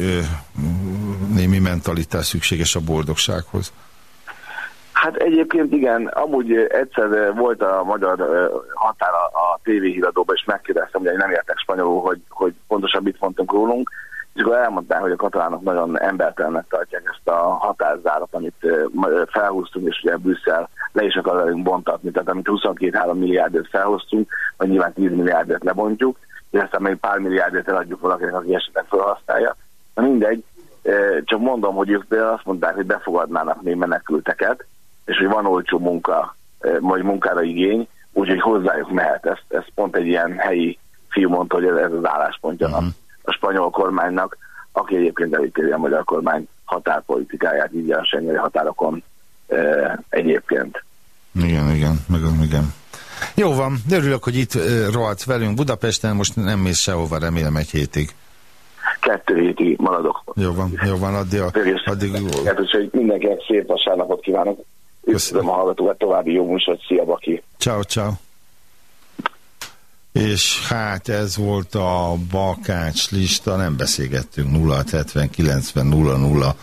némi mentalitás szükséges a boldogsághoz. Hát egyébként igen, amúgy egyszer volt a magyar határ a, a tévéhíradóban, és megkérdeztem, hogy nem értek spanyolul, hogy, hogy pontosan mit mondtunk rólunk, és akkor elmondták, hogy a katalánok nagyon embertelennek tartják ezt a határzárat, amit felhúztunk, és ugye Brüsszel le is akar velünk bontatni, tehát amit 22-3 milliárdért felhoztunk, vagy nyilván 10 milliárdért lebontjuk, és aztán még pár milliárdért eladjuk valakinek, aki esetleg felhasználja. Na mindegy, csak mondom, hogy ők azt mondták, hogy befogadnának még menekülteket, és hogy van olcsó munka, vagy munkára igény, úgyhogy hozzájuk mehet. Ezt, ezt pont egy ilyen helyi fiú mondta, hogy ez, ez az álláspontja uh-huh. a spanyol kormánynak, aki egyébként elítéli a magyar kormány határpolitikáját, így a Schengeni határokon e, egyébként. Igen, igen, meg, igen. Jó van, örülök, hogy itt uh, rohadt velünk Budapesten, most nem mész sehova, remélem egy hétig. Kettő hétig maradok. Jó van, jó van, addig, a, addig Úgyhogy mindenkinek szép vasárnapot kívánok. Köszönöm a hallgatókat, további jó műsor, szia Baki! Ciao, ciao. És hát ez volt a Bakács lista, nem beszélgettünk 0670 90 00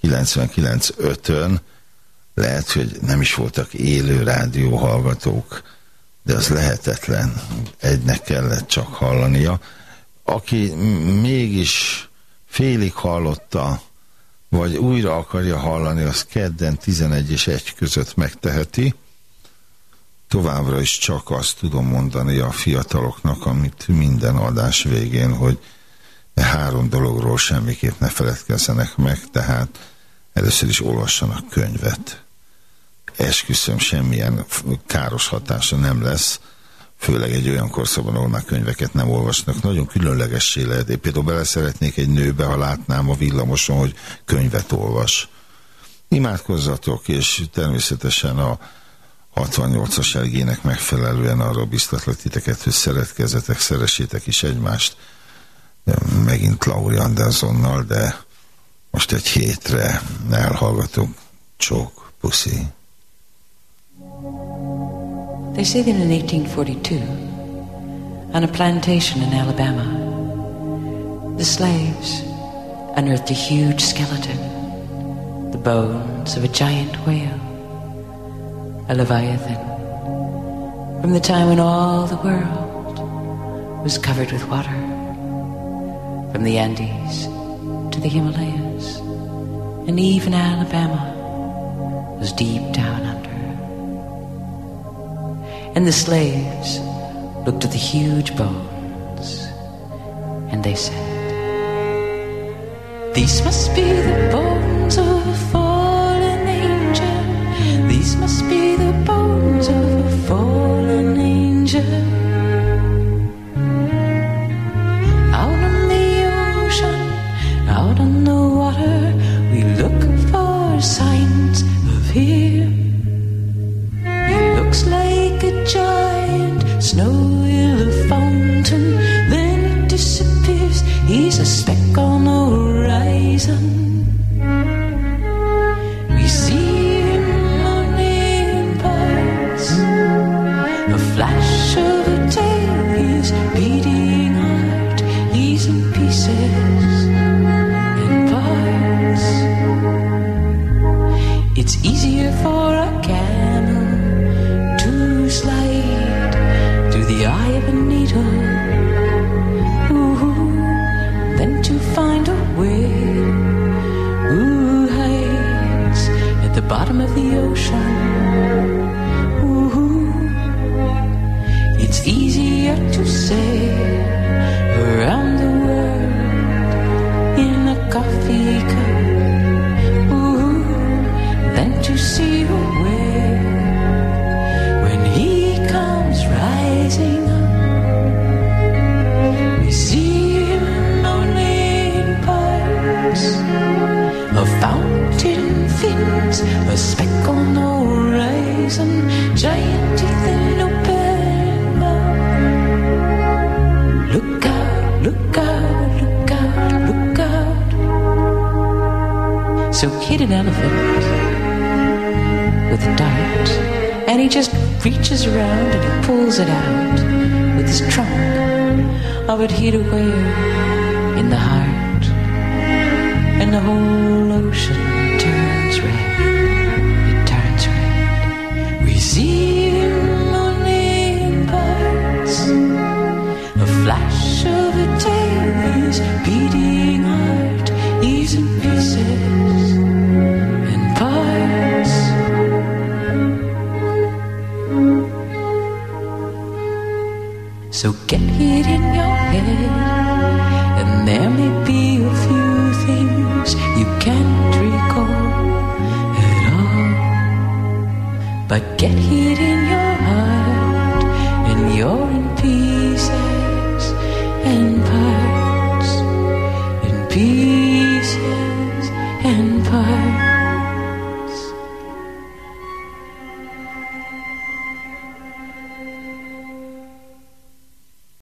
99 5-ön. Lehet, hogy nem is voltak élő rádió hallgatók, de az lehetetlen. Egynek kellett csak hallania. Aki mégis félig hallotta, vagy újra akarja hallani, az kedden 11 és 1 között megteheti. Továbbra is csak azt tudom mondani a fiataloknak, amit minden adás végén, hogy három dologról semmiképp ne feledkezzenek meg, tehát először is olvassanak könyvet. Esküszöm, semmilyen káros hatása nem lesz, főleg egy olyan korszakban, ahol már könyveket nem olvasnak, nagyon különlegessé lehet. Én például bele szeretnék egy nőbe, ha látnám a villamoson, hogy könyvet olvas. Imádkozzatok, és természetesen a 68-as elgének megfelelően arra biztatlak titeket, hogy szeretkezzetek, szeressétek is egymást. Megint Lauri Andersonnal, de most egy hétre elhallgatunk. Csók, puszi. They say that in 1842, on a plantation in Alabama, the slaves unearthed a huge skeleton, the bones of a giant whale, a leviathan, from the time when all the world was covered with water, from the Andes to the Himalayas, and even Alabama was deep down. And the slaves looked at the huge bones and they said, These must be the bones of the bottom reaches around and he pulls it out with his trunk of it hid away in the heart, and the whole ocean get it